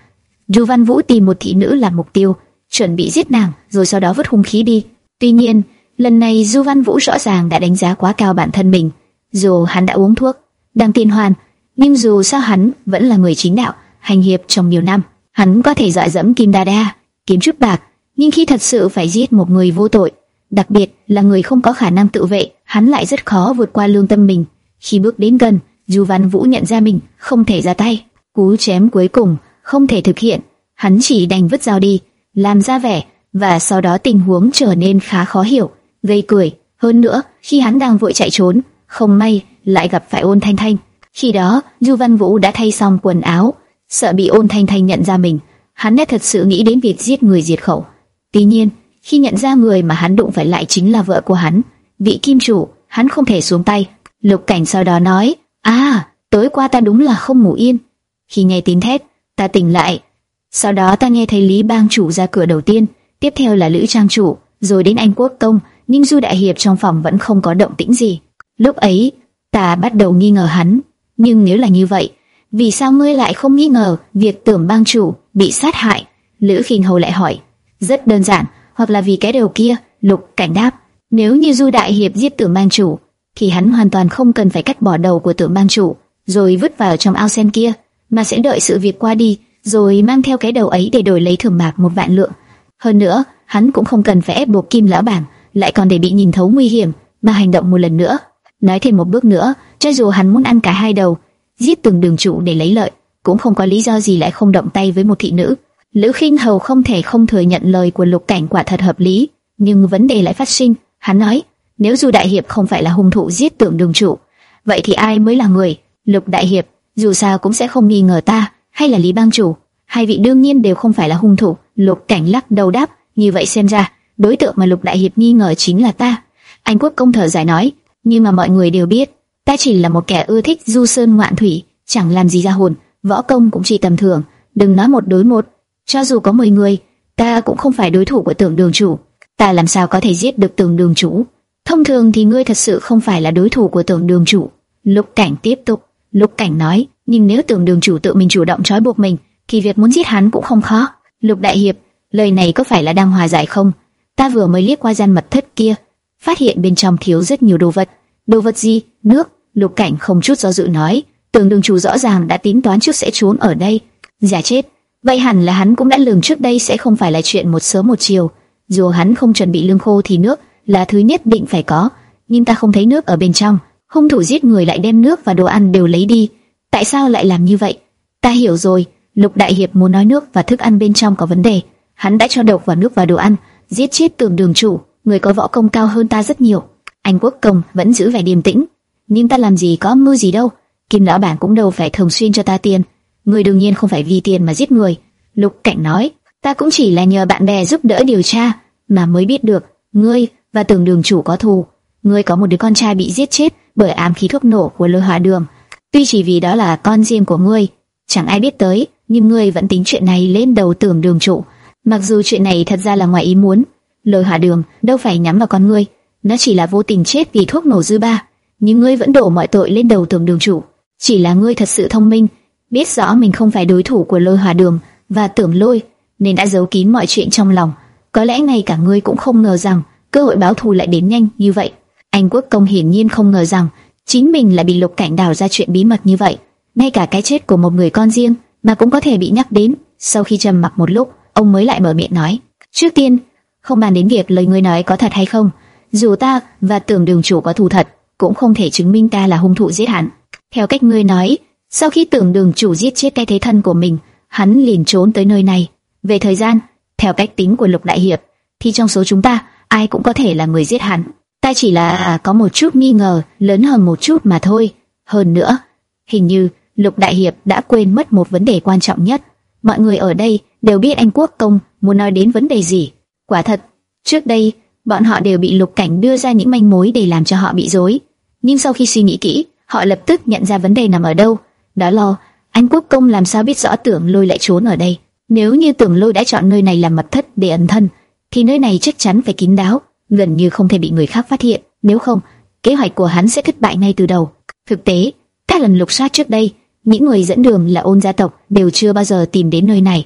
Du Văn Vũ tìm một thị nữ làm mục tiêu, chuẩn bị giết nàng, rồi sau đó vứt hung khí đi. Tuy nhiên, lần này Du Văn Vũ rõ ràng đã đánh giá quá cao bản thân mình. Dù hắn đã uống thuốc, đang tiên hoàn, nhưng dù sao hắn vẫn là người chính đạo, hành hiệp trong nhiều năm. Hắn có thể dọa dẫm Kim Đa Đa, kiếm chút bạc, nhưng khi thật sự phải giết một người vô tội, đặc biệt là người không có khả năng tự vệ, hắn lại rất khó vượt qua lương tâm mình. Khi bước đến gần, Du Văn Vũ nhận ra mình không thể ra tay, cú chém cuối cùng không thể thực hiện, hắn chỉ đành vứt dao đi, làm ra vẻ, và sau đó tình huống trở nên khá khó hiểu, gây cười. Hơn nữa, khi hắn đang vội chạy trốn, không may lại gặp phải Ôn Thanh Thanh. Khi đó, Du Văn Vũ đã thay xong quần áo, sợ bị Ôn Thanh Thanh nhận ra mình, hắn đã thật sự nghĩ đến việc giết người diệt khẩu. Tuy nhiên, khi nhận ra người mà hắn đụng phải lại chính là vợ của hắn, vị kim chủ, hắn không thể xuống tay. Lục Cảnh sau đó nói, à, tối qua ta đúng là không ngủ yên. Khi nghe tiếng thét, ta tỉnh lại. Sau đó ta nghe thấy Lý Bang chủ ra cửa đầu tiên, tiếp theo là Lữ Trang chủ, rồi đến Anh Quốc tông, nhưng Du Đại Hiệp trong phòng vẫn không có động tĩnh gì. Lúc ấy, ta bắt đầu nghi ngờ hắn, nhưng nếu là như vậy, vì sao ngươi lại không nghi ngờ việc tưởng bang chủ bị sát hại? Lữ Khinh Hầu lại hỏi. Rất đơn giản, hoặc là vì cái đầu kia, Lục Cảnh đáp. Nếu như Du Đại Hiệp giết tử mang chủ, thì hắn hoàn toàn không cần phải cắt bỏ đầu của tử mang chủ, rồi vứt vào trong ao sen kia, mà sẽ đợi sự việc qua đi, rồi mang theo cái đầu ấy để đổi lấy thưởng bạc một vạn lượng. Hơn nữa, hắn cũng không cần phải ép buộc Kim lão bảng, lại còn để bị nhìn thấu nguy hiểm mà hành động một lần nữa. Nói thêm một bước nữa, cho dù hắn muốn ăn cả hai đầu, giết từng đường chủ để lấy lợi, cũng không có lý do gì lại không động tay với một thị nữ. Lữ Khinh Hầu không thể không thừa nhận lời của Lục Cảnh quả thật hợp lý, nhưng vấn đề lại phát sinh. Hắn nói, nếu Du Đại Hiệp không phải là hung thủ giết tưởng đường chủ, vậy thì ai mới là người? Lục Đại Hiệp, dù sao cũng sẽ không nghi ngờ ta, hay là Lý Bang Chủ. Hai vị đương nhiên đều không phải là hung thủ. Lục Cảnh lắc đầu đáp, như vậy xem ra, đối tượng mà Lục Đại Hiệp nghi ngờ chính là ta. Anh Quốc công thở dài nói, nhưng mà mọi người đều biết, ta chỉ là một kẻ ưa thích du sơn ngoạn thủy, chẳng làm gì ra hồn, võ công cũng chỉ tầm thường. Đừng nói một đối một, cho dù có 10 người, ta cũng không phải đối thủ của tưởng đường chủ. Ta làm sao có thể giết được tưởng đường chủ? Thông thường thì ngươi thật sự không phải là đối thủ của tưởng đường chủ. Lục cảnh tiếp tục, lục cảnh nói, nhưng nếu tưởng đường chủ tự mình chủ động trói buộc mình, thì việc muốn giết hắn cũng không khó. Lục đại hiệp, lời này có phải là đang hòa giải không? Ta vừa mới liếc qua gian mật thất kia, phát hiện bên trong thiếu rất nhiều đồ vật. Đồ vật gì? Nước. Lục cảnh không chút do dự nói, tưởng đường chủ rõ ràng đã tính toán trước sẽ trốn ở đây. Giả chết. Vậy hẳn là hắn cũng đã lường trước đây sẽ không phải là chuyện một sớm một chiều. Dù hắn không chuẩn bị lương khô thì nước là thứ nhất định phải có, nhưng ta không thấy nước ở bên trong. Hung thủ giết người lại đem nước và đồ ăn đều lấy đi. Tại sao lại làm như vậy? Ta hiểu rồi, Lục Đại Hiệp muốn nói nước và thức ăn bên trong có vấn đề. Hắn đã cho độc vào nước và đồ ăn, giết chết tường đường chủ, người có võ công cao hơn ta rất nhiều. Anh Quốc Công vẫn giữ vẻ điềm tĩnh, nhưng ta làm gì có mưu gì đâu. Kim lão bản cũng đâu phải thường xuyên cho ta tiền. Người đương nhiên không phải vì tiền mà giết người. Lục Cảnh nói, ta cũng chỉ là nhờ bạn bè giúp đỡ điều tra mà mới biết được ngươi và tường đường chủ có thù. Ngươi có một đứa con trai bị giết chết bởi ám khí thuốc nổ của lôi hỏa đường. Tuy chỉ vì đó là con riêng của ngươi, chẳng ai biết tới, nhưng ngươi vẫn tính chuyện này lên đầu tưởng đường chủ. Mặc dù chuyện này thật ra là ngoài ý muốn, lôi hỏa đường đâu phải nhắm vào con ngươi, nó chỉ là vô tình chết vì thuốc nổ dư ba, nhưng ngươi vẫn đổ mọi tội lên đầu tưởng đường chủ. Chỉ là ngươi thật sự thông minh, biết rõ mình không phải đối thủ của lôi hòa đường và tưởng lôi, nên đã giấu kín mọi chuyện trong lòng. Có lẽ ngay cả ngươi cũng không ngờ rằng cơ hội báo thù lại đến nhanh như vậy. Anh Quốc Công hiển nhiên không ngờ rằng chính mình lại bị Lục Cảnh đào ra chuyện bí mật như vậy. Ngay cả cái chết của một người con riêng mà cũng có thể bị nhắc đến. Sau khi trầm mặc một lúc, ông mới lại mở miệng nói: "Trước tiên, không bàn đến việc lời ngươi nói có thật hay không, dù ta và Tưởng Đường chủ có thù thật, cũng không thể chứng minh ta là hung thủ giết hắn. Theo cách ngươi nói, sau khi Tưởng Đường chủ giết chết cái thế thân của mình, hắn liền trốn tới nơi này. Về thời gian, theo cách tính của Lục Đại Hiệp, thì trong số chúng ta, ai cũng có thể là người giết hắn. Ta chỉ là à, có một chút nghi ngờ, lớn hơn một chút mà thôi. Hơn nữa, hình như Lục Đại Hiệp đã quên mất một vấn đề quan trọng nhất. Mọi người ở đây đều biết anh Quốc Công muốn nói đến vấn đề gì. Quả thật, trước đây, bọn họ đều bị Lục Cảnh đưa ra những manh mối để làm cho họ bị rối. Nhưng sau khi suy nghĩ kỹ, họ lập tức nhận ra vấn đề nằm ở đâu đã lo, anh Quốc Công làm sao biết rõ tưởng lôi lại trốn ở đây. Nếu như tưởng lôi đã chọn nơi này làm mật thất để ẩn thân, thì nơi này chắc chắn phải kín đáo, gần như không thể bị người khác phát hiện. Nếu không, kế hoạch của hắn sẽ thất bại ngay từ đầu. Thực tế, các lần lục soát trước đây, những người dẫn đường là ôn gia tộc đều chưa bao giờ tìm đến nơi này.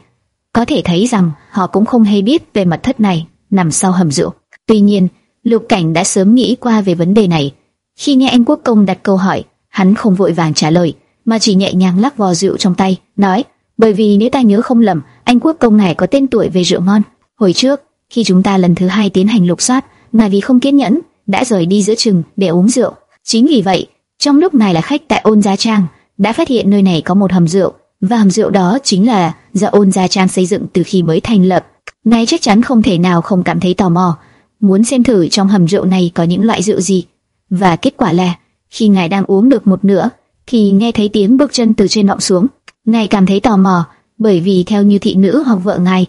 Có thể thấy rằng họ cũng không hay biết về mật thất này nằm sau hầm rượu. Tuy nhiên, Lục Cảnh đã sớm nghĩ qua về vấn đề này. Khi nghe anh Quốc Công đặt câu hỏi, hắn không vội vàng trả lời, mà chỉ nhẹ nhàng lắc vò rượu trong tay, nói: bởi vì nếu ta nhớ không lầm, anh quốc công này có tên tuổi về rượu ngon. Hồi trước, khi chúng ta lần thứ hai tiến hành lục soát, ngài vì không kiên nhẫn đã rời đi giữa chừng để uống rượu. Chính vì vậy, trong lúc này là khách tại ôn gia trang đã phát hiện nơi này có một hầm rượu và hầm rượu đó chính là do ôn gia trang xây dựng từ khi mới thành lập. Ngài chắc chắn không thể nào không cảm thấy tò mò, muốn xem thử trong hầm rượu này có những loại rượu gì. Và kết quả là, khi ngài đang uống được một nửa, thì nghe thấy tiếng bước chân từ trên vọng xuống. Ngài cảm thấy tò mò, bởi vì theo như thị nữ hoặc vợ ngài,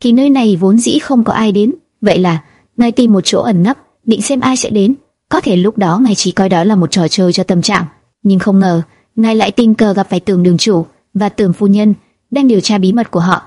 thì nơi này vốn dĩ không có ai đến. Vậy là, ngài tìm một chỗ ẩn nấp, định xem ai sẽ đến. Có thể lúc đó ngài chỉ coi đó là một trò chơi cho tâm trạng, nhưng không ngờ, ngài lại tình cờ gặp phải tường đường chủ và tường phu nhân đang điều tra bí mật của họ.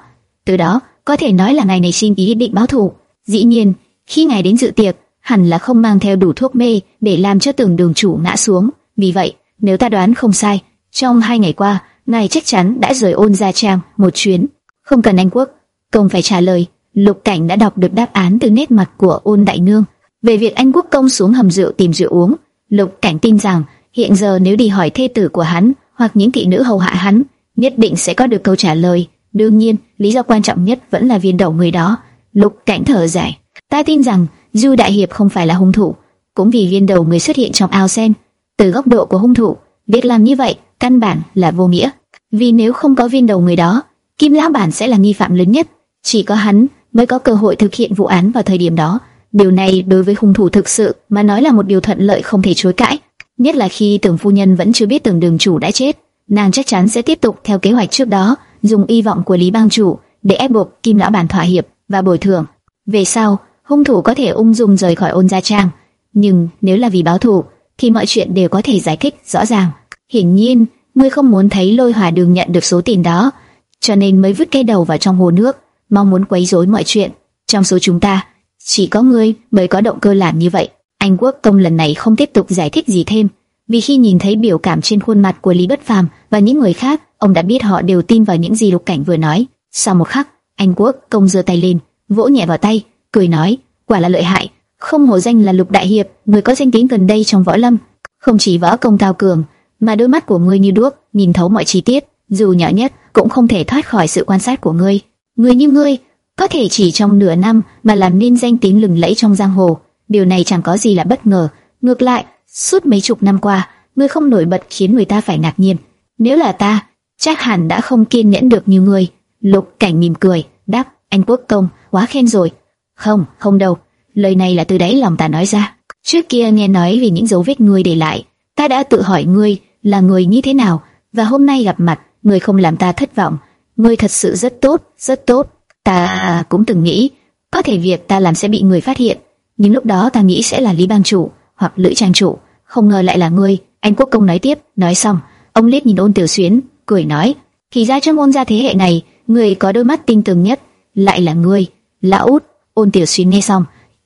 Từ đó, có thể nói là ngài này xin ý định báo thù. Dĩ nhiên, khi ngài đến dự tiệc, hẳn là không mang theo đủ thuốc mê để làm cho tường đường chủ ngã xuống. Vì vậy, nếu ta đoán không sai, trong hai ngày qua, ngài chắc chắn đã rời ôn gia trang một chuyến. Không cần anh quốc, công phải trả lời. Lục cảnh đã đọc được đáp án từ nét mặt của ôn đại nương về việc anh quốc công xuống hầm rượu tìm rượu uống. Lục cảnh tin rằng hiện giờ nếu đi hỏi thê tử của hắn hoặc những thị nữ hầu hạ hắn, nhất định sẽ có được câu trả lời. Đương nhiên, lý do quan trọng nhất vẫn là viên đầu người đó. Lục cảnh thở dài. Ta tin rằng Du Đại Hiệp không phải là hung thủ, cũng vì viên đầu người xuất hiện trong ao sen. Từ góc độ của hung thủ, việc làm như vậy căn bản là vô nghĩa. Vì nếu không có viên đầu người đó, Kim Lão Bản sẽ là nghi phạm lớn nhất. Chỉ có hắn mới có cơ hội thực hiện vụ án vào thời điểm đó. Điều này đối với hung thủ thực sự mà nói là một điều thuận lợi không thể chối cãi. Nhất là khi tưởng phu nhân vẫn chưa biết tưởng đường chủ đã chết, nàng chắc chắn sẽ tiếp tục theo kế hoạch trước đó, dùng y vọng của Lý Bang chủ để ép buộc Kim Lão Bản thỏa hiệp và bồi thường. Về sau, hung thủ có thể ung dung rời khỏi ôn gia trang, nhưng nếu là vì báo thù, thì mọi chuyện đều có thể giải thích rõ ràng. Hiển nhiên, ngươi không muốn thấy lôi hòa đường nhận được số tiền đó, cho nên mới vứt cái đầu vào trong hồ nước, mong muốn quấy rối mọi chuyện. Trong số chúng ta, chỉ có ngươi mới có động cơ làm như vậy. Anh Quốc Công lần này không tiếp tục giải thích gì thêm, vì khi nhìn thấy biểu cảm trên khuôn mặt của Lý Bất Phàm và những người khác, ông đã biết họ đều tin vào những gì Lục Cảnh vừa nói. Sau một khắc, anh Quốc Công giơ tay lên, vỗ nhẹ vào tay, cười nói, quả là lợi hại, không hổ danh là Lục Đại Hiệp, người có danh tiếng gần đây trong võ lâm, không chỉ võ công cao cường, mà đôi mắt của ngươi như đuốc, nhìn thấu mọi chi tiết, dù nhỏ nhất cũng không thể thoát khỏi sự quan sát của ngươi. Người như ngươi, có thể chỉ trong nửa năm mà làm nên danh tiếng lừng lẫy trong giang hồ, điều này chẳng có gì là bất ngờ. Ngược lại, suốt mấy chục năm qua, ngươi không nổi bật khiến người ta phải ngạc nhiên. Nếu là ta, chắc hẳn đã không kiên nhẫn được như ngươi. Lục Cảnh mỉm cười, đáp: "Anh quốc công, quá khen rồi." "Không, không đâu, lời này là từ đáy lòng ta nói ra. Trước kia nghe nói về những dấu vết ngươi để lại, ta đã tự hỏi ngươi là người như thế nào, và hôm nay gặp mặt, ngươi không làm ta thất vọng. Ngươi thật sự rất tốt, rất tốt. Ta cũng từng nghĩ, có thể việc ta làm sẽ bị người phát hiện, nhưng lúc đó ta nghĩ sẽ là Lý Bang chủ hoặc Lữ Trang chủ, không ngờ lại là ngươi. Anh Quốc công nói tiếp, nói xong, ông liếc nhìn Ôn Tiểu Xuyến, cười nói, thì ra trong ôn gia thế hệ này, người có đôi mắt tinh tường nhất, lại là ngươi, lão út. Ôn Tiểu Xuyến nghe xong,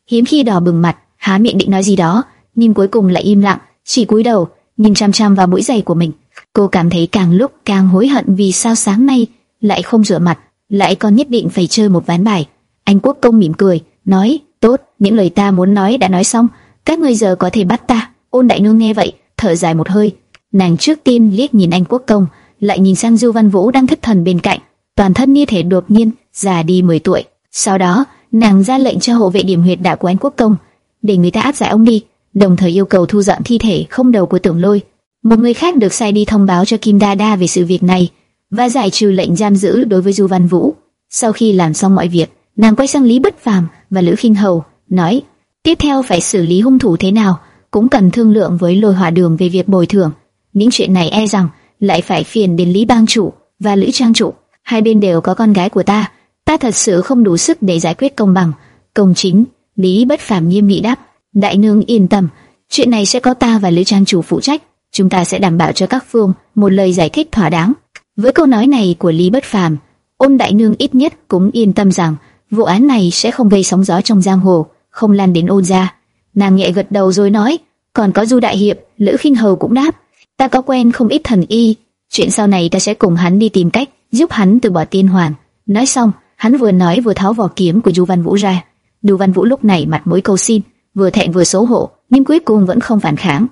hiếm khi đỏ bừng mặt, há miệng định nói gì đó, nhưng cuối cùng lại im lặng, chỉ cúi đầu, nhìn chăm chăm vào mũi giày của mình. Cô cảm thấy càng lúc càng hối hận vì sao sáng nay lại không rửa mặt, lại còn nhất định phải chơi một ván bài. Anh Quốc công mỉm cười, nói, tốt, những lời ta muốn nói đã nói xong, các ngươi giờ có thể bắt ta. Ôn đại nương nghe vậy, thở dài một hơi, nàng trước tiên liếc nhìn anh Quốc công, lại nhìn sang Du Văn Vũ đang thất thần bên cạnh, toàn thân như thể đột nhiên già đi 10 tuổi. Sau đó, nàng ra lệnh cho hộ vệ điểm huyệt đạo của anh Quốc công, để người ta áp giải ông đi, đồng thời yêu cầu thu dọn thi thể không đầu của Tưởng Lôi. Một người khác được sai đi thông báo cho Kim Đa Đa về sự việc này và giải trừ lệnh giam giữ đối với Du Văn Vũ. Sau khi làm xong mọi việc, nàng quay sang Lý Bất Phàm và Lữ Khinh Hầu, nói: tiếp theo phải xử lý hung thủ thế nào, cũng cần thương lượng với Lôi Hỏa Đường về việc bồi thường. Những chuyện này e rằng lại phải phiền đến Lý Bang chủ và Lữ Trang chủ, hai bên đều có con gái của ta, ta thật sự không đủ sức để giải quyết công bằng, công chính. Lý Bất Phàm nghiêm nghị đáp: đại nương yên tâm, chuyện này sẽ có ta và Lữ Trang chủ phụ trách, chúng ta sẽ đảm bảo cho các phương một lời giải thích thỏa đáng. Với câu nói này của Lý Bất Phàm, Ôn đại nương ít nhất cũng yên tâm rằng vụ án này sẽ không gây sóng gió trong giang hồ, không lan đến ôn gia. Nàng nhẹ gật đầu rồi nói, còn có Du đại hiệp, Lữ Khinh Hầu cũng đáp, ta có quen không ít thần y, chuyện sau này ta sẽ cùng hắn đi tìm cách giúp hắn từ bỏ tiên hoàn. Nói xong, hắn vừa nói vừa tháo vỏ kiếm của Du Văn Vũ ra. Du Văn Vũ lúc này mặt mũi cầu xin, vừa thẹn vừa xấu hổ, nhưng cuối cùng vẫn không phản kháng.